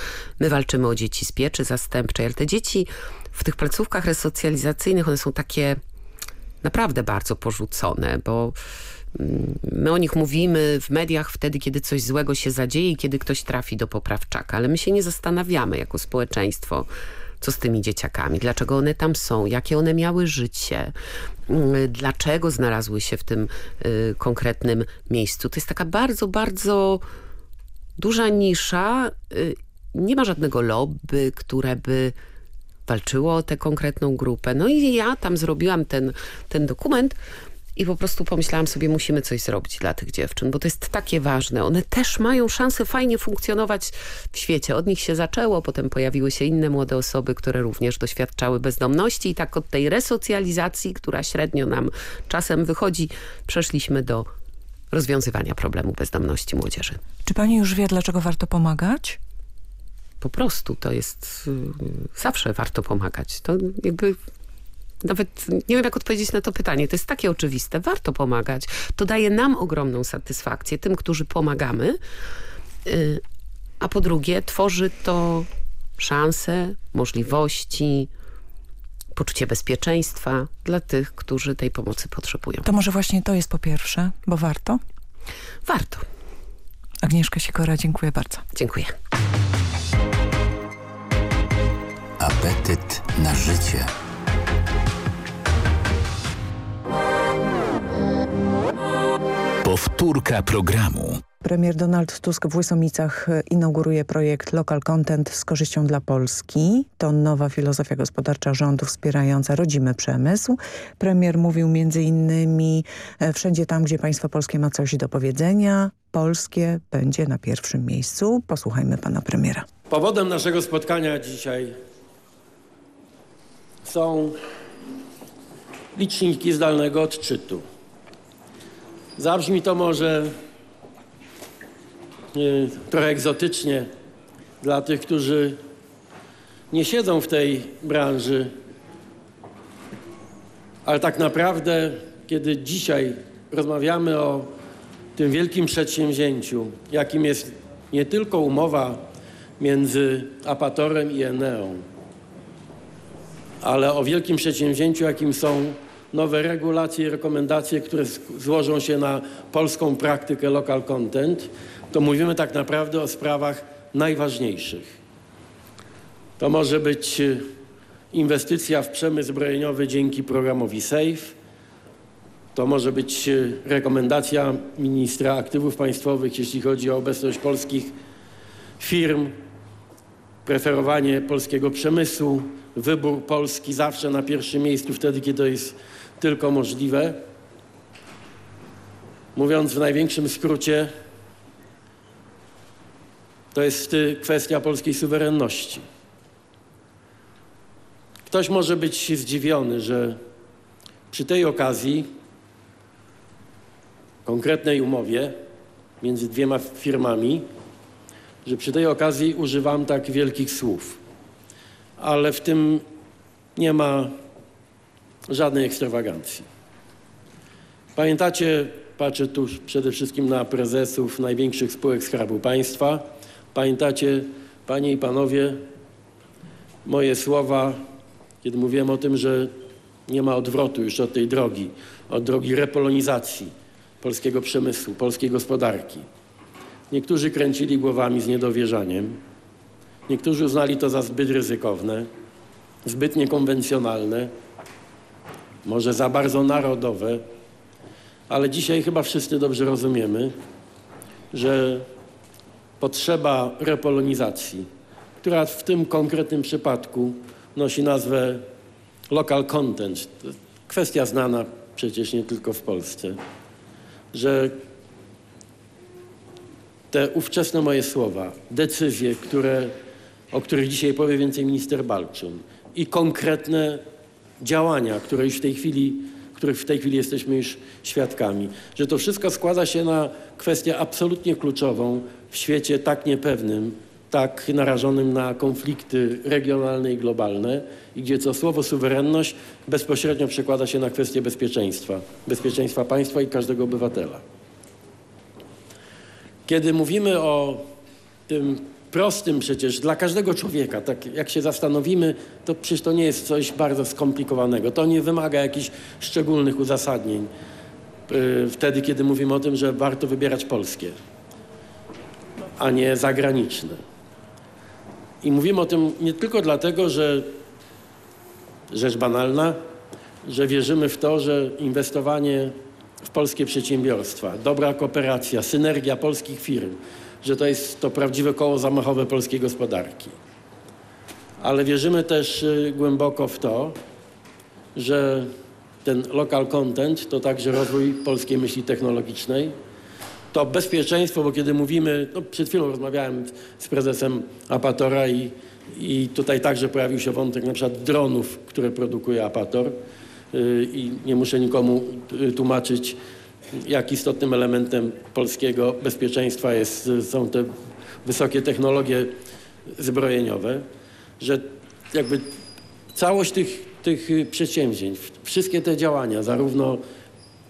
My walczymy o dzieci z pieczy zastępczej, ale te dzieci w tych placówkach resocjalizacyjnych, one są takie naprawdę bardzo porzucone, bo mm, my o nich mówimy w mediach wtedy, kiedy coś złego się zadzieje i kiedy ktoś trafi do poprawczaka, ale my się nie zastanawiamy jako społeczeństwo, co z tymi dzieciakami, dlaczego one tam są, jakie one miały życie, mm, dlaczego znalazły się w tym y, konkretnym miejscu. To jest taka bardzo, bardzo duża nisza. Y, nie ma żadnego lobby, które by walczyło o tę konkretną grupę. No i ja tam zrobiłam ten, ten dokument i po prostu pomyślałam sobie, musimy coś zrobić dla tych dziewczyn, bo to jest takie ważne. One też mają szansę fajnie funkcjonować w świecie. Od nich się zaczęło, potem pojawiły się inne młode osoby, które również doświadczały bezdomności i tak od tej resocjalizacji, która średnio nam czasem wychodzi, przeszliśmy do rozwiązywania problemu bezdomności młodzieży. Czy pani już wie, dlaczego warto pomagać? Po prostu to jest... y, Zawsze warto pomagać. To jakby... Nawet nie wiem, jak odpowiedzieć na to pytanie. To jest takie oczywiste. Warto pomagać. To daje nam ogromną satysfakcję, tym, którzy pomagamy. Y, A po drugie, tworzy to szanse, możliwości, poczucie bezpieczeństwa dla tych, którzy tej pomocy potrzebują. To może właśnie to jest po pierwsze, bo warto? Warto. Agnieszka Sikora, dziękuję bardzo. Dziękuję. Apetyt na życie. Powtórka programu. Premier Donald Tusk w Łysomicach inauguruje projekt Local Content z korzyścią dla Polski. To nowa filozofia gospodarcza rządu wspierająca rodzimy przemysł. Premier mówił między innymi e, wszędzie tam, gdzie państwo polskie ma coś do powiedzenia, polskie będzie na pierwszym miejscu. Posłuchajmy pana premiera. Powodem naszego spotkania dzisiaj są liczniki zdalnego odczytu. Zabrzmi to może y, trochę egzotycznie dla tych, którzy nie siedzą w tej branży, ale tak naprawdę, kiedy dzisiaj rozmawiamy o tym wielkim przedsięwzięciu, jakim jest nie tylko umowa między Apatorem i Eneą, ale o wielkim przedsięwzięciu, jakim są nowe regulacje i rekomendacje, które złożą się na polską praktykę local content, to mówimy tak naprawdę o sprawach najważniejszych. To może być inwestycja w przemysł zbrojeniowy dzięki programowi SAFE. To może być rekomendacja ministra aktywów państwowych, jeśli chodzi o obecność polskich firm, preferowanie polskiego przemysłu, wybór Polski zawsze na pierwszym miejscu wtedy, kiedy to jest tylko możliwe. Mówiąc w największym skrócie, to jest kwestia polskiej suwerenności. Ktoś może być zdziwiony, że przy tej okazji, konkretnej umowie między dwiema firmami, że przy tej okazji używam tak wielkich słów. Ale w tym nie ma żadnej ekstrawagancji. Pamiętacie, patrzę tu przede wszystkim na prezesów największych spółek Skarbu Państwa, pamiętacie, panie i panowie, moje słowa, kiedy mówiłem o tym, że nie ma odwrotu już od tej drogi, od drogi repolonizacji polskiego przemysłu, polskiej gospodarki. Niektórzy kręcili głowami z niedowierzaniem, niektórzy uznali to za zbyt ryzykowne, zbyt niekonwencjonalne, może za bardzo narodowe, ale dzisiaj chyba wszyscy dobrze rozumiemy, że potrzeba repolonizacji, która w tym konkretnym przypadku nosi nazwę local content. Kwestia znana przecież nie tylko w Polsce, że te ówczesne moje słowa, decyzje, które, o których dzisiaj powie więcej minister Balczyn i konkretne działania, które już w tej chwili, których w tej chwili jesteśmy już świadkami, że to wszystko składa się na kwestię absolutnie kluczową w świecie tak niepewnym, tak narażonym na konflikty regionalne i globalne i gdzie co słowo suwerenność bezpośrednio przekłada się na kwestię bezpieczeństwa, bezpieczeństwa państwa i każdego obywatela. Kiedy mówimy o tym prostym przecież dla każdego człowieka, tak jak się zastanowimy, to przecież to nie jest coś bardzo skomplikowanego. To nie wymaga jakichś szczególnych uzasadnień yy, wtedy, kiedy mówimy o tym, że warto wybierać polskie, a nie zagraniczne. I mówimy o tym nie tylko dlatego, że rzecz banalna, że wierzymy w to, że inwestowanie w polskie przedsiębiorstwa, dobra kooperacja, synergia polskich firm, że to jest to prawdziwe koło zamachowe polskiej gospodarki. Ale wierzymy też y, głęboko w to, że ten local content to także rozwój polskiej myśli technologicznej, to bezpieczeństwo, bo kiedy mówimy, no przed chwilą rozmawiałem z prezesem Apatora i, i tutaj także pojawił się wątek na przykład dronów, które produkuje Apator yy, i nie muszę nikomu y, tłumaczyć, jak istotnym elementem polskiego bezpieczeństwa jest, są te wysokie technologie zbrojeniowe, że jakby całość tych, tych przedsięwzięć, wszystkie te działania, zarówno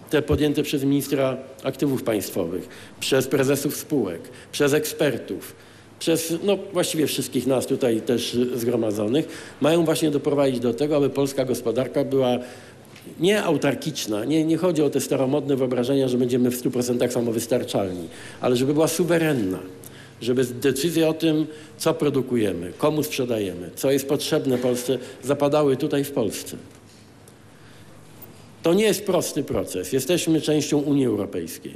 te podjęte przez ministra aktywów państwowych, przez prezesów spółek, przez ekspertów, przez no, właściwie wszystkich nas tutaj też zgromadzonych, mają właśnie doprowadzić do tego, aby polska gospodarka była nie autarkiczna, nie, nie chodzi o te staromodne wyobrażenia, że będziemy w 100% samowystarczalni, ale żeby była suwerenna, żeby decyzje o tym, co produkujemy, komu sprzedajemy, co jest potrzebne Polsce, zapadały tutaj w Polsce. To nie jest prosty proces. Jesteśmy częścią Unii Europejskiej.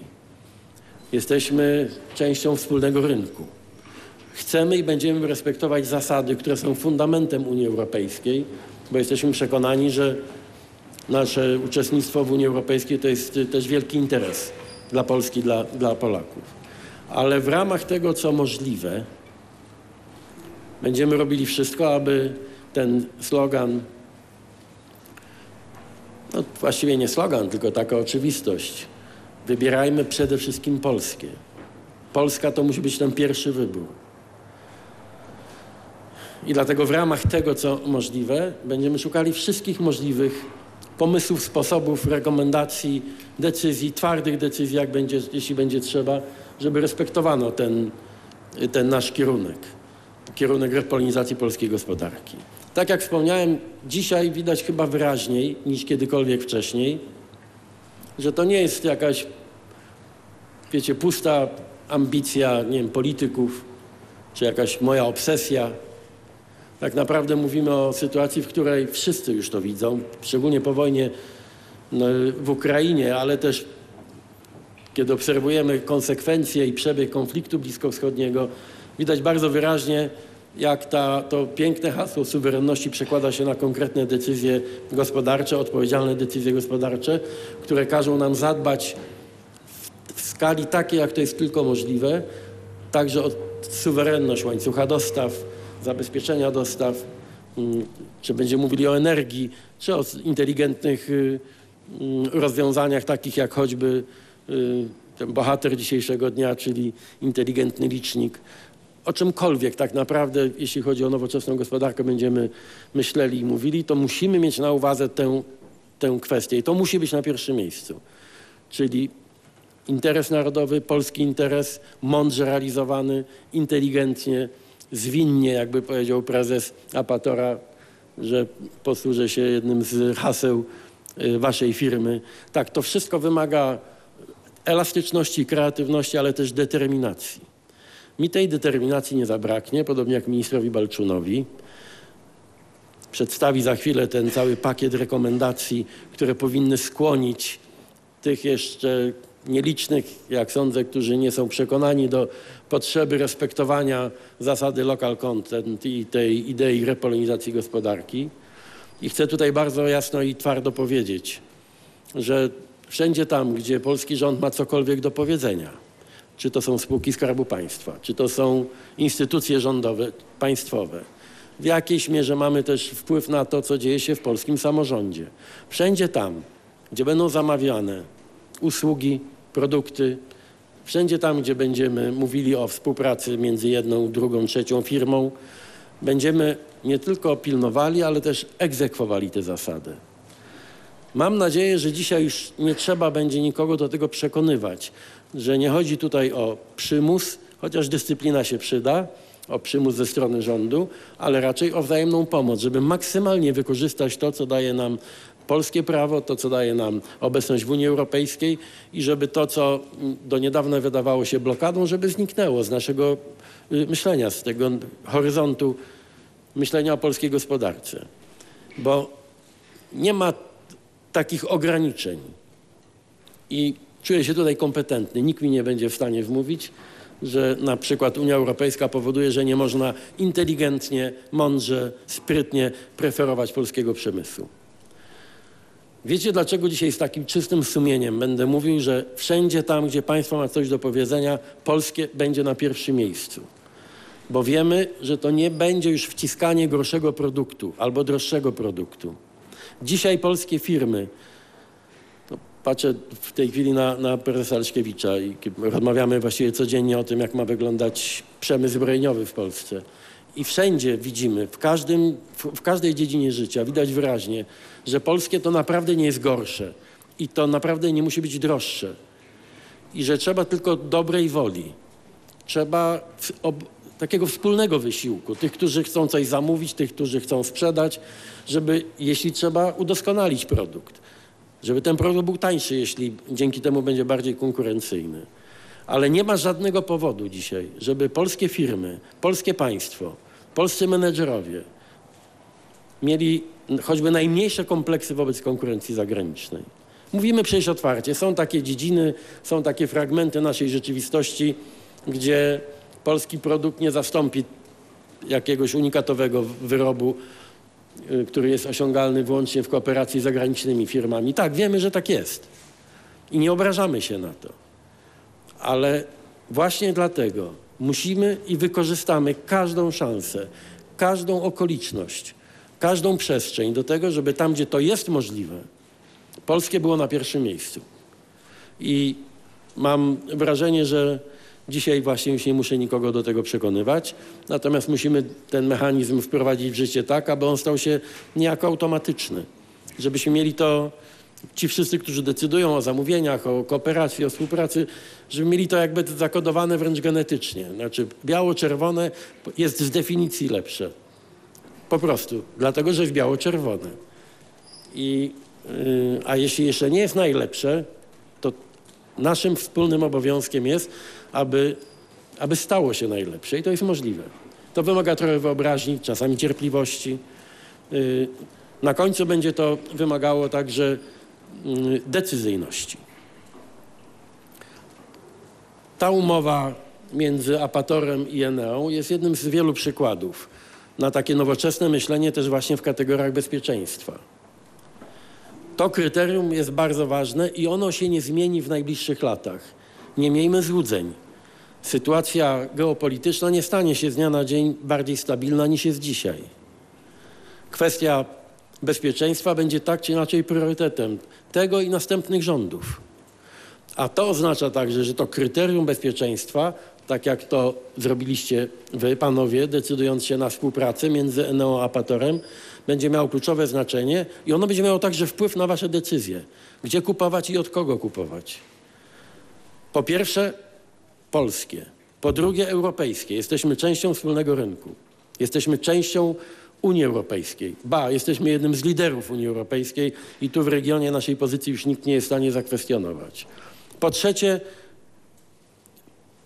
Jesteśmy częścią wspólnego rynku. Chcemy i będziemy respektować zasady, które są fundamentem Unii Europejskiej, bo jesteśmy przekonani, że nasze uczestnictwo w Unii Europejskiej to jest też wielki interes dla Polski, dla, dla Polaków. Ale w ramach tego, co możliwe, będziemy robili wszystko, aby ten slogan no, właściwie nie slogan, tylko taka oczywistość. Wybierajmy przede wszystkim polskie. Polska to musi być ten pierwszy wybór. I dlatego w ramach tego, co możliwe, będziemy szukali wszystkich możliwych pomysłów, sposobów, rekomendacji, decyzji, twardych decyzji, jak będzie, jeśli będzie trzeba, żeby respektowano ten, ten nasz kierunek, kierunek repolonizacji polskiej gospodarki. Tak jak wspomniałem, dzisiaj widać chyba wyraźniej niż kiedykolwiek wcześniej, że to nie jest jakaś, wiecie, pusta ambicja, nie wiem, polityków, czy jakaś moja obsesja. Tak naprawdę mówimy o sytuacji, w której wszyscy już to widzą, szczególnie po wojnie no, w Ukrainie, ale też kiedy obserwujemy konsekwencje i przebieg konfliktu bliskowschodniego, widać bardzo wyraźnie, jak ta, to piękne hasło suwerenności przekłada się na konkretne decyzje gospodarcze, odpowiedzialne decyzje gospodarcze, które każą nam zadbać w, w skali takiej, jak to jest tylko możliwe, także o suwerenność łańcucha dostaw, zabezpieczenia dostaw, mm, czy będziemy mówili o energii, czy o inteligentnych y, mm, rozwiązaniach takich jak choćby y, ten bohater dzisiejszego dnia, czyli inteligentny licznik. O czymkolwiek tak naprawdę, jeśli chodzi o nowoczesną gospodarkę, będziemy myśleli i mówili, to musimy mieć na uwadze tę, tę kwestię i to musi być na pierwszym miejscu. Czyli interes narodowy, polski interes, mądrze realizowany, inteligentnie, zwinnie, jakby powiedział prezes Apatora, że posłużę się jednym z haseł y, waszej firmy. Tak, to wszystko wymaga elastyczności, kreatywności, ale też determinacji. Mi tej determinacji nie zabraknie, podobnie jak ministrowi Balczunowi. Przedstawi za chwilę ten cały pakiet rekomendacji, które powinny skłonić tych jeszcze nielicznych, jak sądzę, którzy nie są przekonani do potrzeby respektowania zasady local content i tej idei repolonizacji gospodarki. I chcę tutaj bardzo jasno i twardo powiedzieć, że wszędzie tam, gdzie polski rząd ma cokolwiek do powiedzenia, czy to są spółki Skarbu Państwa, czy to są instytucje rządowe, państwowe, w jakiejś mierze mamy też wpływ na to, co dzieje się w polskim samorządzie. Wszędzie tam, gdzie będą zamawiane usługi, produkty, wszędzie tam, gdzie będziemy mówili o współpracy między jedną, drugą, trzecią firmą, będziemy nie tylko pilnowali, ale też egzekwowali te zasady. Mam nadzieję, że dzisiaj już nie trzeba będzie nikogo do tego przekonywać, że nie chodzi tutaj o przymus, chociaż dyscyplina się przyda, o przymus ze strony rządu, ale raczej o wzajemną pomoc, żeby maksymalnie wykorzystać to, co daje nam polskie prawo, to, co daje nam obecność w Unii Europejskiej i żeby to, co do niedawna wydawało się blokadą, żeby zniknęło z naszego y, myślenia, z tego horyzontu myślenia o polskiej gospodarce. Bo nie ma takich ograniczeń. I czuję się tutaj kompetentny. Nikt mi nie będzie w stanie wmówić, że na przykład Unia Europejska powoduje, że nie można inteligentnie, mądrze, sprytnie preferować polskiego przemysłu. Wiecie, dlaczego dzisiaj z takim czystym sumieniem będę mówił, że wszędzie tam, gdzie państwo ma coś do powiedzenia, polskie będzie na pierwszym miejscu. Bo wiemy, że to nie będzie już wciskanie gorszego produktu albo droższego produktu. Dzisiaj polskie firmy, no, patrzę w tej chwili na, na prezesa Leszkiewicza i rozmawiamy właściwie codziennie o tym, jak ma wyglądać przemysł zbrojeniowy w Polsce. I wszędzie widzimy, w, każdym, w, w każdej dziedzinie życia widać wyraźnie, że polskie to naprawdę nie jest gorsze i to naprawdę nie musi być droższe. I że trzeba tylko dobrej woli. Trzeba takiego wspólnego wysiłku, tych, którzy chcą coś zamówić, tych, którzy chcą sprzedać, żeby, jeśli trzeba, udoskonalić produkt. Żeby ten produkt był tańszy, jeśli dzięki temu będzie bardziej konkurencyjny. Ale nie ma żadnego powodu dzisiaj, żeby polskie firmy, polskie państwo, polscy menedżerowie mieli choćby najmniejsze kompleksy wobec konkurencji zagranicznej. Mówimy przecież otwarcie. Są takie dziedziny, są takie fragmenty naszej rzeczywistości, gdzie polski produkt nie zastąpi jakiegoś unikatowego wyrobu, y, który jest osiągalny wyłącznie w kooperacji z zagranicznymi firmami. Tak, wiemy, że tak jest. I nie obrażamy się na to. Ale właśnie dlatego musimy i wykorzystamy każdą szansę, każdą okoliczność, każdą przestrzeń do tego, żeby tam, gdzie to jest możliwe, polskie było na pierwszym miejscu. I mam wrażenie, że dzisiaj właśnie już nie muszę nikogo do tego przekonywać, natomiast musimy ten mechanizm wprowadzić w życie tak, aby on stał się niejako automatyczny. Żebyśmy mieli to, ci wszyscy, którzy decydują o zamówieniach, o kooperacji, o współpracy, żeby mieli to jakby zakodowane wręcz genetycznie. Znaczy biało-czerwone jest z definicji lepsze. Po prostu, dlatego że jest biało-czerwone. I, yy, a jeśli jeszcze nie jest najlepsze, to naszym wspólnym obowiązkiem jest, aby, aby stało się najlepsze i to jest możliwe. To wymaga trochę wyobraźni, czasami cierpliwości. Yy, na końcu będzie to wymagało także decyzyjności. Ta umowa między Apatorem i Eneą jest jednym z wielu przykładów na takie nowoczesne myślenie też właśnie w kategoriach bezpieczeństwa. To kryterium jest bardzo ważne i ono się nie zmieni w najbliższych latach. Nie miejmy złudzeń. Sytuacja geopolityczna nie stanie się z dnia na dzień bardziej stabilna niż jest dzisiaj. Kwestia bezpieczeństwa będzie tak czy inaczej priorytetem tego i następnych rządów. A to oznacza także, że to kryterium bezpieczeństwa, tak jak to zrobiliście wy, panowie, decydując się na współpracę między Eneo a Apatorem, będzie miało kluczowe znaczenie i ono będzie miało także wpływ na wasze decyzje. Gdzie kupować i od kogo kupować. Po pierwsze polskie, po drugie europejskie. Jesteśmy częścią wspólnego rynku. Jesteśmy częścią Unii Europejskiej. Ba, jesteśmy jednym z liderów Unii Europejskiej i tu w regionie naszej pozycji już nikt nie jest w stanie zakwestionować. Po trzecie,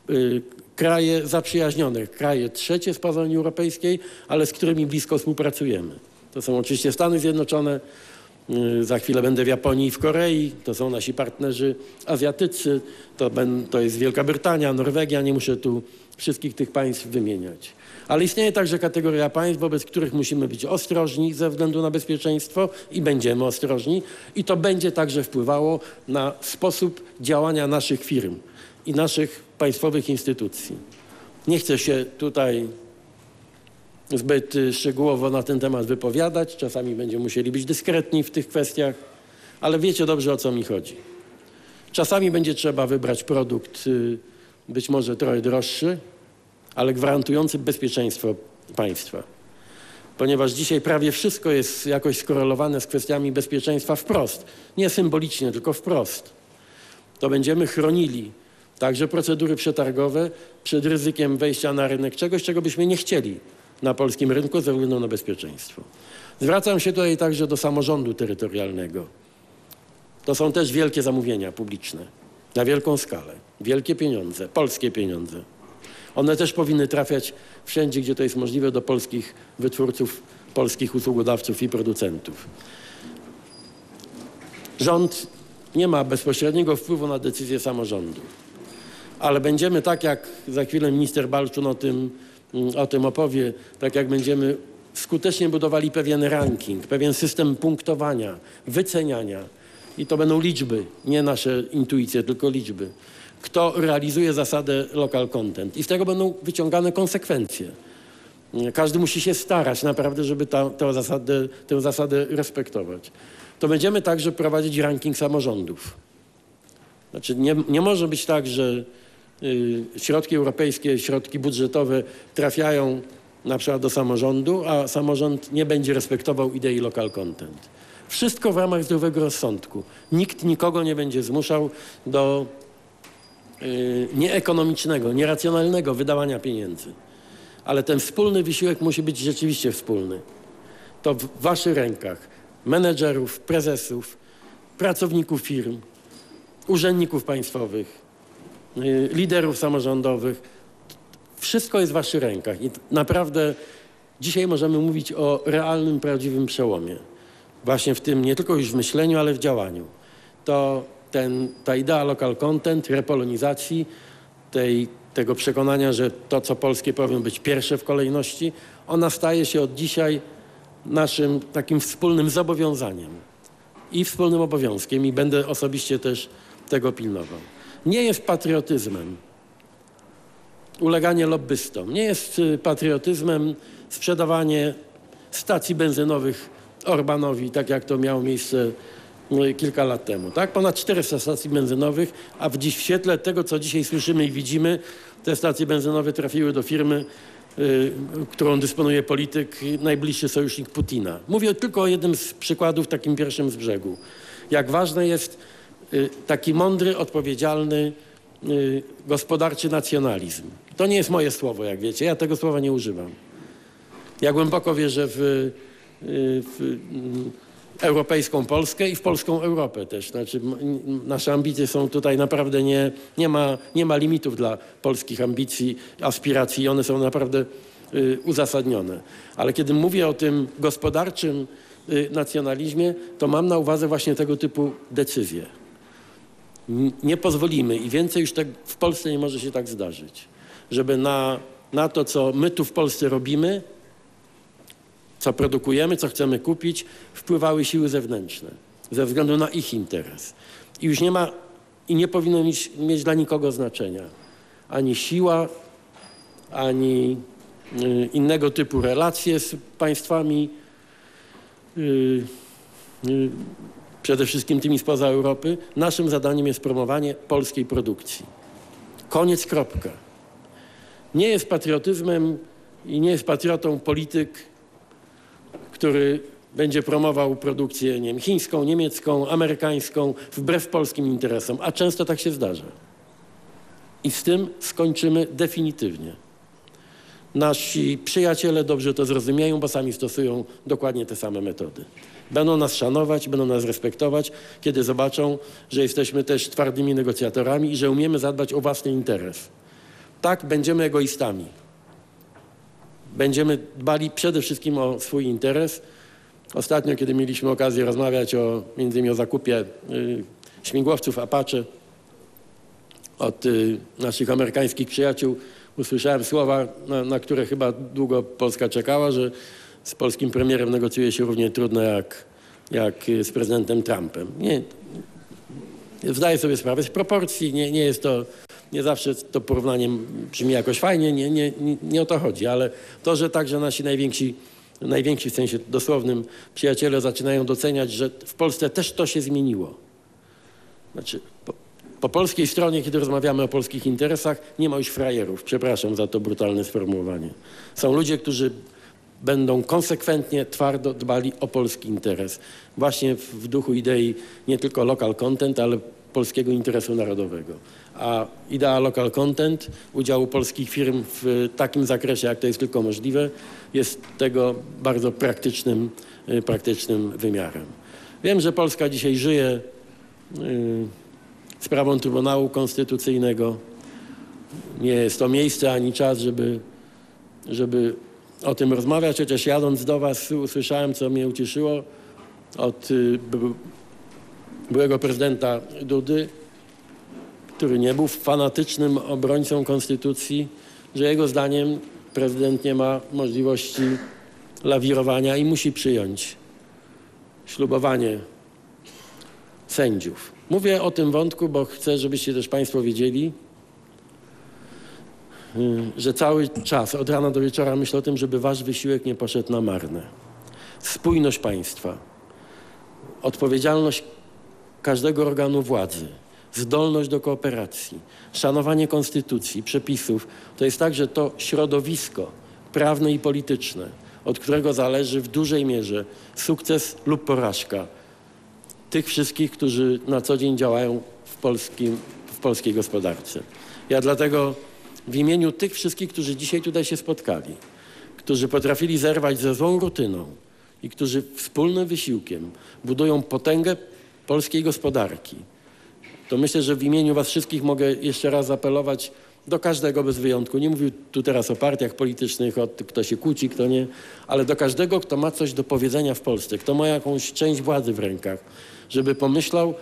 y, kraje zaprzyjaźnione, kraje trzecie spoza Unii Europejskiej, ale z którymi blisko współpracujemy. To są oczywiście Stany Zjednoczone, y, za chwilę będę w Japonii i w Korei, to są nasi partnerzy azjatycy, to, ben, to jest Wielka Brytania, Norwegia, nie muszę tu wszystkich tych państw wymieniać. Ale istnieje także kategoria państw, wobec których musimy być ostrożni ze względu na bezpieczeństwo i będziemy ostrożni i to będzie także wpływało na sposób działania naszych firm i naszych państwowych instytucji. Nie chcę się tutaj zbyt y, szczegółowo na ten temat wypowiadać. Czasami będziemy musieli być dyskretni w tych kwestiach, ale wiecie dobrze o co mi chodzi. Czasami będzie trzeba wybrać produkt y, być może trochę droższy, ale gwarantujący bezpieczeństwo państwa. Ponieważ dzisiaj prawie wszystko jest jakoś skorelowane z kwestiami bezpieczeństwa wprost. Nie symbolicznie, tylko wprost. To będziemy chronili także procedury przetargowe przed ryzykiem wejścia na rynek czegoś, czego byśmy nie chcieli na polskim rynku ze względu na bezpieczeństwo. Zwracam się tutaj także do samorządu terytorialnego. To są też wielkie zamówienia publiczne na wielką skalę, wielkie pieniądze, polskie pieniądze. One też powinny trafiać wszędzie, gdzie to jest możliwe, do polskich wytwórców, polskich usługodawców i producentów. Rząd nie ma bezpośredniego wpływu na decyzje samorządu, ale będziemy tak, jak za chwilę minister Balczun o tym, o tym opowie, tak jak będziemy skutecznie budowali pewien ranking, pewien system punktowania, wyceniania. I to będą liczby, nie nasze intuicje, tylko liczby kto realizuje zasadę local content. I z tego będą wyciągane konsekwencje. Każdy musi się starać naprawdę, żeby ta, tę, zasadę, tę zasadę respektować. To będziemy także prowadzić ranking samorządów. Znaczy nie, nie może być tak, że y, środki europejskie, środki budżetowe trafiają na przykład do samorządu, a samorząd nie będzie respektował idei local content. Wszystko w ramach zdrowego rozsądku. Nikt nikogo nie będzie zmuszał do nieekonomicznego, nieracjonalnego wydawania pieniędzy. Ale ten wspólny wysiłek musi być rzeczywiście wspólny. To w waszych rękach, menedżerów, prezesów, pracowników firm, urzędników państwowych, y, liderów samorządowych. Wszystko jest w waszych rękach i naprawdę dzisiaj możemy mówić o realnym, prawdziwym przełomie. Właśnie w tym, nie tylko już w myśleniu, ale w działaniu. To ten, ta idea local content, repolonizacji, tej, tego przekonania, że to, co polskie powinno być pierwsze w kolejności, ona staje się od dzisiaj naszym takim wspólnym zobowiązaniem i wspólnym obowiązkiem i będę osobiście też tego pilnował. Nie jest patriotyzmem uleganie lobbystom. Nie jest y, patriotyzmem sprzedawanie stacji benzynowych Orbanowi, tak jak to miało miejsce kilka lat temu. Tak? Ponad 400 stacji benzynowych, a w dziś w świetle tego, co dzisiaj słyszymy i widzimy, te stacje benzynowe trafiły do firmy, y, którą dysponuje polityk, najbliższy sojusznik Putina. Mówię tylko o jednym z przykładów, takim pierwszym z brzegu. Jak ważny jest y, taki mądry, odpowiedzialny, y, gospodarczy nacjonalizm. To nie jest moje słowo, jak wiecie. Ja tego słowa nie używam. Ja głęboko wierzę w, y, w mm, europejską Polskę i w polską Europę też. Znaczy, nasze ambicje są tutaj naprawdę nie, nie, ma, nie ma limitów dla polskich ambicji, aspiracji i one są naprawdę y, uzasadnione. Ale kiedy mówię o tym gospodarczym y, nacjonalizmie, to mam na uwadze właśnie tego typu decyzje. Nie pozwolimy i więcej już tak w Polsce nie może się tak zdarzyć, żeby na, na to, co my tu w Polsce robimy, co produkujemy, co chcemy kupić, wpływały siły zewnętrzne ze względu na ich interes. I już nie ma i nie powinno mieć, mieć dla nikogo znaczenia ani siła, ani y, innego typu relacje z państwami, y, y, przede wszystkim tymi spoza Europy. Naszym zadaniem jest promowanie polskiej produkcji. Koniec, kropka. Nie jest patriotyzmem i nie jest patriotą polityk, który będzie promował produkcję nie wiem, chińską, niemiecką, amerykańską wbrew polskim interesom, a często tak się zdarza. I z tym skończymy definitywnie. Nasi przyjaciele dobrze to zrozumieją, bo sami stosują dokładnie te same metody. Będą nas szanować, będą nas respektować, kiedy zobaczą, że jesteśmy też twardymi negocjatorami i że umiemy zadbać o własny interes. Tak, będziemy egoistami. Będziemy dbali przede wszystkim o swój interes. Ostatnio, kiedy mieliśmy okazję rozmawiać o, między innymi o zakupie y, śmigłowców Apache od y, naszych amerykańskich przyjaciół, usłyszałem słowa, na, na które chyba długo Polska czekała, że z polskim premierem negocjuje się równie trudno jak, jak y, z prezydentem Trumpem. Nie, zdaję sobie sprawę z proporcji, nie, nie jest to, nie zawsze to porównanie brzmi jakoś fajnie, nie, nie, nie, nie o to chodzi, ale to, że także nasi najwięksi, najwięksi w sensie dosłownym przyjaciele zaczynają doceniać, że w Polsce też to się zmieniło. Znaczy, po, po polskiej stronie, kiedy rozmawiamy o polskich interesach, nie ma już frajerów. Przepraszam za to brutalne sformułowanie. Są ludzie, którzy będą konsekwentnie, twardo dbali o polski interes. Właśnie w, w duchu idei nie tylko local content, ale polskiego interesu narodowego. A idea local content, udziału polskich firm w takim zakresie, jak to jest tylko możliwe, jest tego bardzo praktycznym, y, praktycznym wymiarem. Wiem, że Polska dzisiaj żyje y, sprawą Trybunału Konstytucyjnego. Nie jest to miejsce ani czas, żeby, żeby o tym rozmawiać, chociaż jadąc do Was usłyszałem, co mnie ucieszyło od y, byłego prezydenta Dudy, który nie był fanatycznym obrońcą konstytucji, że jego zdaniem prezydent nie ma możliwości lawirowania i musi przyjąć ślubowanie sędziów. Mówię o tym wątku, bo chcę, żebyście też Państwo wiedzieli, y, że cały czas, od rana do wieczora myślę o tym, żeby Wasz wysiłek nie poszedł na marne. Spójność państwa, odpowiedzialność każdego organu władzy, zdolność do kooperacji, szanowanie konstytucji, przepisów, to jest także to środowisko prawne i polityczne, od którego zależy w dużej mierze sukces lub porażka tych wszystkich, którzy na co dzień działają w, polskim, w polskiej gospodarce. Ja dlatego w imieniu tych wszystkich, którzy dzisiaj tutaj się spotkali, którzy potrafili zerwać ze złą rutyną i którzy wspólnym wysiłkiem budują potęgę polskiej gospodarki, to myślę, że w imieniu Was wszystkich mogę jeszcze raz apelować do każdego bez wyjątku. Nie mówię tu teraz o partiach politycznych, o kto się kłóci, kto nie, ale do każdego, kto ma coś do powiedzenia w Polsce, kto ma jakąś część władzy w rękach, żeby pomyślał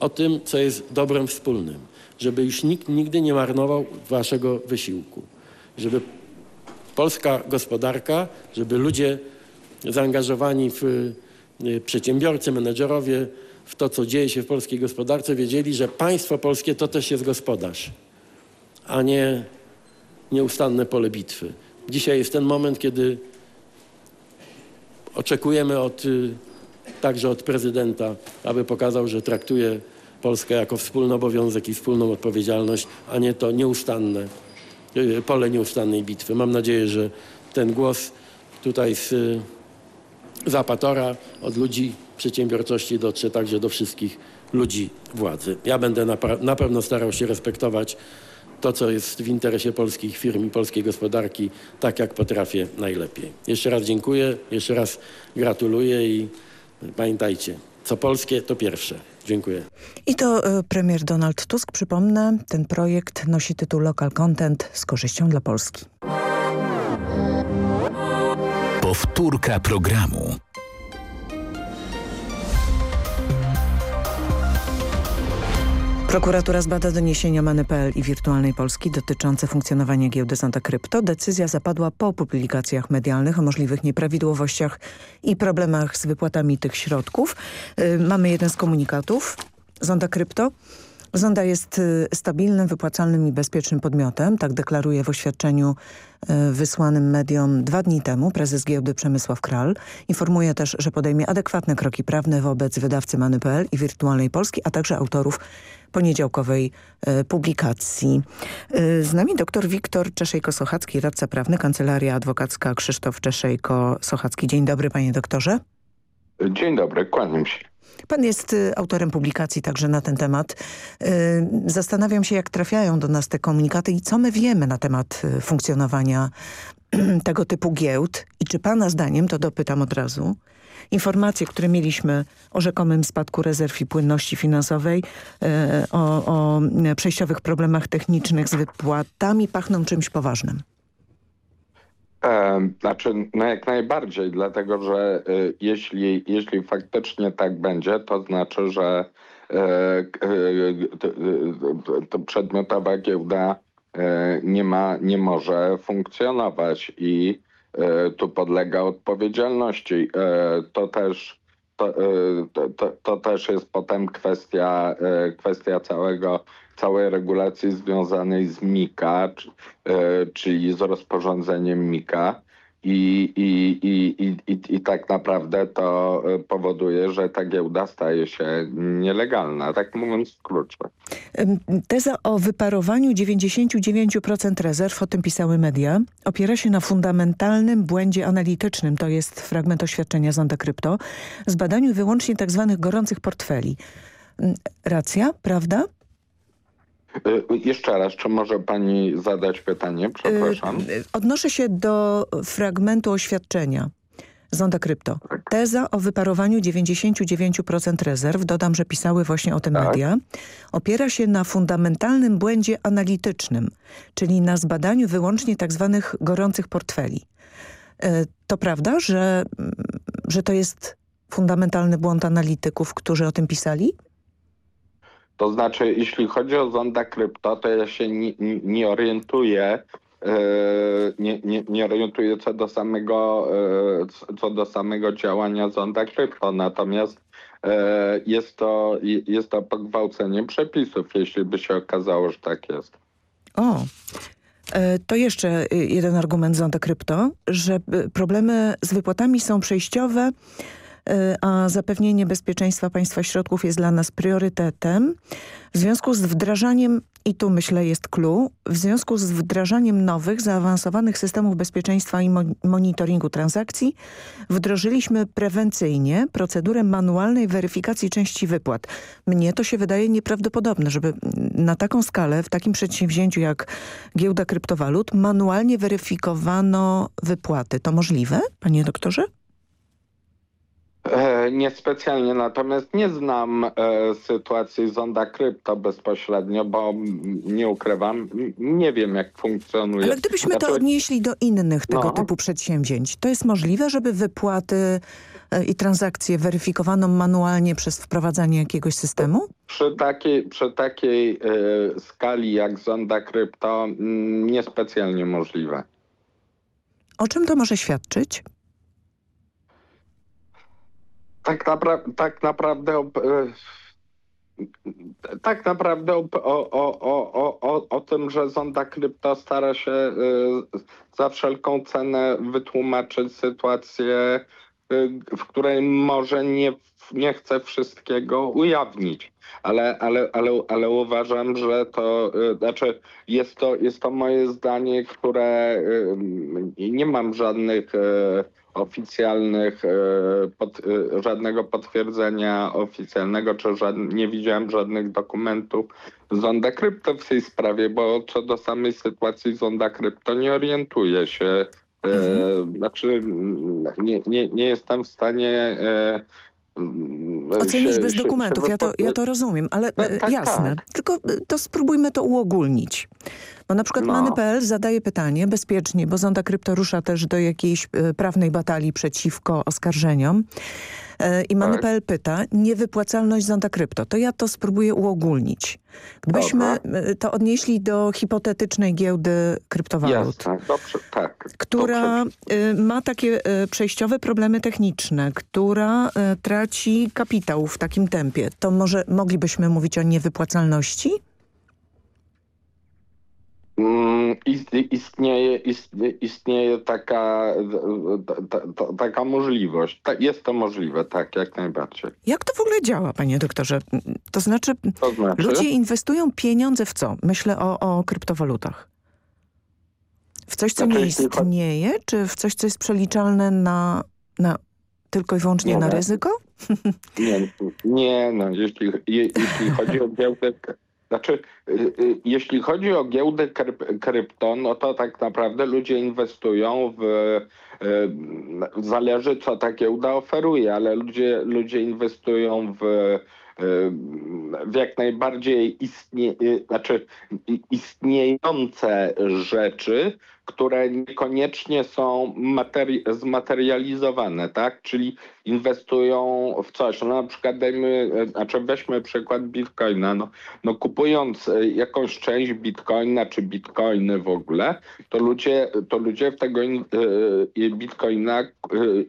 o tym, co jest dobrem wspólnym, żeby już nikt nigdy nie marnował Waszego wysiłku, żeby polska gospodarka, żeby ludzie zaangażowani w y, przedsiębiorcy, menedżerowie, w to, co dzieje się w polskiej gospodarce, wiedzieli, że państwo polskie to też jest gospodarz, a nie nieustanne pole bitwy. Dzisiaj jest ten moment, kiedy oczekujemy od y, także od prezydenta, aby pokazał, że traktuje Polskę jako wspólny obowiązek i wspólną odpowiedzialność, a nie to nieustanne, y, pole nieustannej bitwy. Mam nadzieję, że ten głos tutaj z Zapatora od ludzi przedsiębiorczości dotrze także do wszystkich ludzi władzy. Ja będę na, na pewno starał się respektować to, co jest w interesie polskich firm i polskiej gospodarki, tak jak potrafię najlepiej. Jeszcze raz dziękuję, jeszcze raz gratuluję i pamiętajcie, co polskie to pierwsze. Dziękuję. I to y, premier Donald Tusk, przypomnę, ten projekt nosi tytuł Local Content z korzyścią dla Polski. Powtórka programu. Prokuratura zbada doniesienia Many.pl i Wirtualnej Polski dotyczące funkcjonowania giełdy Zonda Krypto. Decyzja zapadła po publikacjach medialnych o możliwych nieprawidłowościach i problemach z wypłatami tych środków. Yy, mamy jeden z komunikatów. Zonda Krypto Zonda jest stabilnym, wypłacalnym i bezpiecznym podmiotem, tak deklaruje w oświadczeniu wysłanym mediom dwa dni temu prezes giełdy Przemysław Kral. Informuje też, że podejmie adekwatne kroki prawne wobec wydawcy Many.pl i Wirtualnej Polski, a także autorów poniedziałkowej publikacji. Z nami dr Wiktor Czeszejko-Sochacki, radca prawny, Kancelaria Adwokacka Krzysztof Czeszejko-Sochacki. Dzień dobry panie doktorze. Dzień dobry, kłaniam się. Pan jest autorem publikacji także na ten temat. Zastanawiam się, jak trafiają do nas te komunikaty i co my wiemy na temat funkcjonowania tego typu giełd i czy pana zdaniem, to dopytam od razu, informacje, które mieliśmy o rzekomym spadku rezerw i płynności finansowej, o, o przejściowych problemach technicznych z wypłatami pachną czymś poważnym. Znaczy, no jak najbardziej, dlatego że y, jeśli, jeśli faktycznie tak będzie, to znaczy, że to przedmiotowa giełda nie ma, nie może funkcjonować i tu podlega odpowiedzialności. To też, to, to, to też jest potem kwestia, kwestia całego całej regulacji związanej z MIKA, czyli z rozporządzeniem MIKA. I, i, i, i, I tak naprawdę to powoduje, że ta giełda staje się nielegalna, tak mówiąc w skrócie. Teza o wyparowaniu 99% rezerw, o tym pisały media, opiera się na fundamentalnym błędzie analitycznym, to jest fragment oświadczenia Zonda Krypto, zbadaniu wyłącznie tzw. Tak gorących portfeli. Racja, prawda? Jeszcze raz, czy może pani zadać pytanie? Przepraszam. Odnoszę się do fragmentu oświadczenia. Zonda Krypto. Teza o wyparowaniu 99% rezerw, dodam, że pisały właśnie o tym tak. media, opiera się na fundamentalnym błędzie analitycznym, czyli na zbadaniu wyłącznie tak zwanych gorących portfeli. To prawda, że, że to jest fundamentalny błąd analityków, którzy o tym pisali? To znaczy, jeśli chodzi o zonda krypto, to ja się nie, nie orientuję, nie, nie, nie orientuję co do samego, co do samego działania zonda krypto. Natomiast jest to, jest to pogwałcenie przepisów, jeśli by się okazało, że tak jest. O, to jeszcze jeden argument zonda krypto, że problemy z wypłatami są przejściowe, a zapewnienie bezpieczeństwa państwa środków jest dla nas priorytetem. W związku z wdrażaniem, i tu myślę jest clue, w związku z wdrażaniem nowych, zaawansowanych systemów bezpieczeństwa i monitoringu transakcji wdrożyliśmy prewencyjnie procedurę manualnej weryfikacji części wypłat. Mnie to się wydaje nieprawdopodobne, żeby na taką skalę, w takim przedsięwzięciu jak giełda kryptowalut, manualnie weryfikowano wypłaty. To możliwe, panie doktorze? Niespecjalnie, natomiast nie znam e, sytuacji zonda krypto bezpośrednio, bo nie ukrywam, nie wiem jak funkcjonuje. Ale gdybyśmy znaczy... to odnieśli do innych tego no. typu przedsięwzięć, to jest możliwe, żeby wypłaty e, i transakcje weryfikowano manualnie przez wprowadzanie jakiegoś systemu? Przy takiej, przy takiej e, skali jak zonda krypto mm, niespecjalnie możliwe. O czym to może świadczyć? Tak, napra tak naprawdę e, tak naprawdę o, o, o, o, o tym, że zonda krypto stara się e, za wszelką cenę wytłumaczyć sytuację w której może nie, nie chcę wszystkiego ujawnić. Ale, ale, ale, ale uważam, że to znaczy jest to, jest to moje zdanie, które nie mam żadnych oficjalnych, pod, żadnego potwierdzenia oficjalnego, czy żadne, nie widziałem żadnych dokumentów Zonda Krypto w tej sprawie, bo co do samej sytuacji Zonda Krypto nie orientuję się. Mhm. Znaczy nie, nie, nie jestem w stanie e, Ocenić bez dokumentów, ja to, ja to rozumiem, ale tak, tak, jasne. tak. Tylko to spróbujmy to uogólnić. Bo na przykład No. Many.pl zadaje pytanie bezpiecznie, bo Zonda Krypto rusza też do jakiejś e, prawnej batalii przeciwko oskarżeniom. E, I Many.pl pyta, niewypłacalność Zonda Krypto. To ja to spróbuję uogólnić. Gdybyśmy e, to odnieśli do hipotetycznej giełdy kryptowalut dobrze, tak. która dobrze. y, ma takie y, przejściowe problemy techniczne, która y, traci kapitał w takim tempie, to może moglibyśmy mówić o niewypłacalności? Mm, ist- Istnieje, istnieje, taka, ta, ta, taka możliwość. Jest to możliwe, tak, jak najbardziej. Jak to w ogóle działa, panie doktorze? To znaczy, To znaczy? ludzie inwestują pieniądze w co? Myślę o, o kryptowalutach. W coś, co Znaczy, nie istnieje, czy w coś, co jest przeliczalne na, na tylko i wyłącznie Nie, na ryzyko? Nie, nie no, jeśli, je, jeśli chodzi o giełdę, znaczy, y, y, jeśli chodzi o giełdę kryp, krypto, no to tak naprawdę ludzie inwestują w, y, zależy co ta giełda oferuje, ale ludzie, ludzie inwestują w, w jak najbardziej istnie, znaczy istniejące rzeczy, które niekoniecznie są materi zmaterializowane, tak? Czyli inwestują w coś. No na przykład dajmy, znaczy weźmy przykład bitcoina. No, no kupując e, jakąś część bitcoina czy bitcoiny w ogóle, to ludzie, to ludzie w tego in, e, bitcoina e,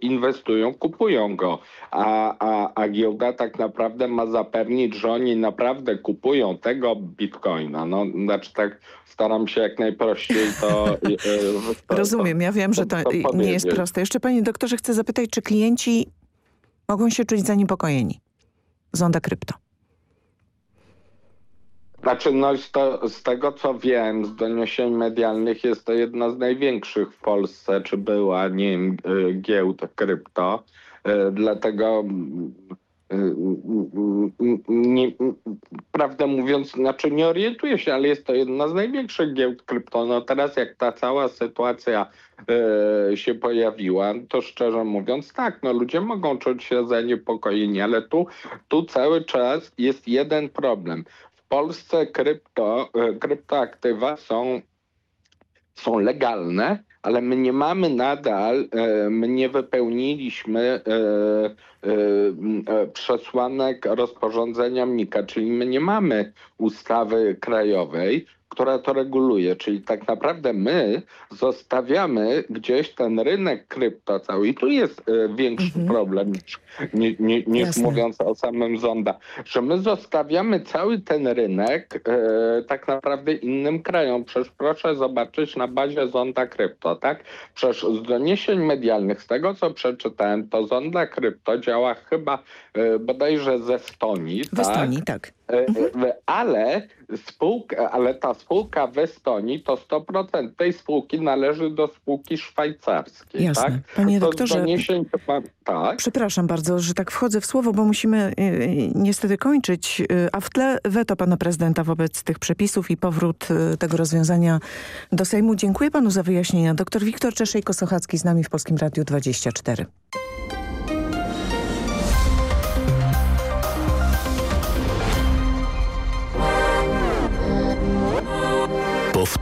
inwestują, kupują go. A, a, a giełda tak naprawdę ma zapewnić, że oni naprawdę kupują tego bitcoina. No, znaczy tak staram się jak najprościej to... Rozumiem, ja wiem, że to nie jest proste. Jeszcze panie doktorze chcę zapytać, czy klienci mogą się czuć zaniepokojeni? Zonda krypto. Znaczy, no z, to, z tego co wiem, z doniesień medialnych jest to jedna z największych w Polsce, czy była, nie wiem, y, giełd krypto. Y, Dlatego nie, prawdę mówiąc, znaczy nie orientuję się, ale jest to jedna z największych giełd krypto. No teraz jak ta cała sytuacja e, się pojawiła, to szczerze mówiąc tak, no ludzie mogą czuć się zaniepokojeni, ale tu, tu cały czas jest jeden problem. W Polsce krypto, kryptoaktywa są, są legalne, ale my nie mamy nadal, e, my nie wypełniliśmy e, e, przesłanek rozporządzenia MIKA, czyli my nie mamy ustawy krajowej, która to reguluje, czyli tak naprawdę my zostawiamy gdzieś ten rynek krypto cały. I tu jest większy problem niż, ni, ni, niż mówiąc o samym Zonda, że my zostawiamy cały ten rynek e, tak naprawdę innym krajom. Przecież proszę zobaczyć na bazie Zonda Krypto, tak? Przecież z doniesień medialnych, z tego co przeczytałem, to Zonda Krypto działa chyba e, bodajże ze Estonii, W tak? Estonii, tak. E, e, Ale spółka, ale ta spółka w Estonii to 100% tej spółki należy do spółki szwajcarskiej. Jasne. Tak? Panie to doktorze, doniesień tak. Przepraszam bardzo, że tak wchodzę w słowo, bo musimy y, y, niestety kończyć. A w tle weto pana prezydenta wobec tych przepisów i powrót tego rozwiązania do Sejmu. Dziękuję panu za wyjaśnienia. Doktor Wiktor Czeszej-Kosochacki z nami w Polskim Radiu 24.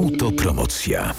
Autopromocja.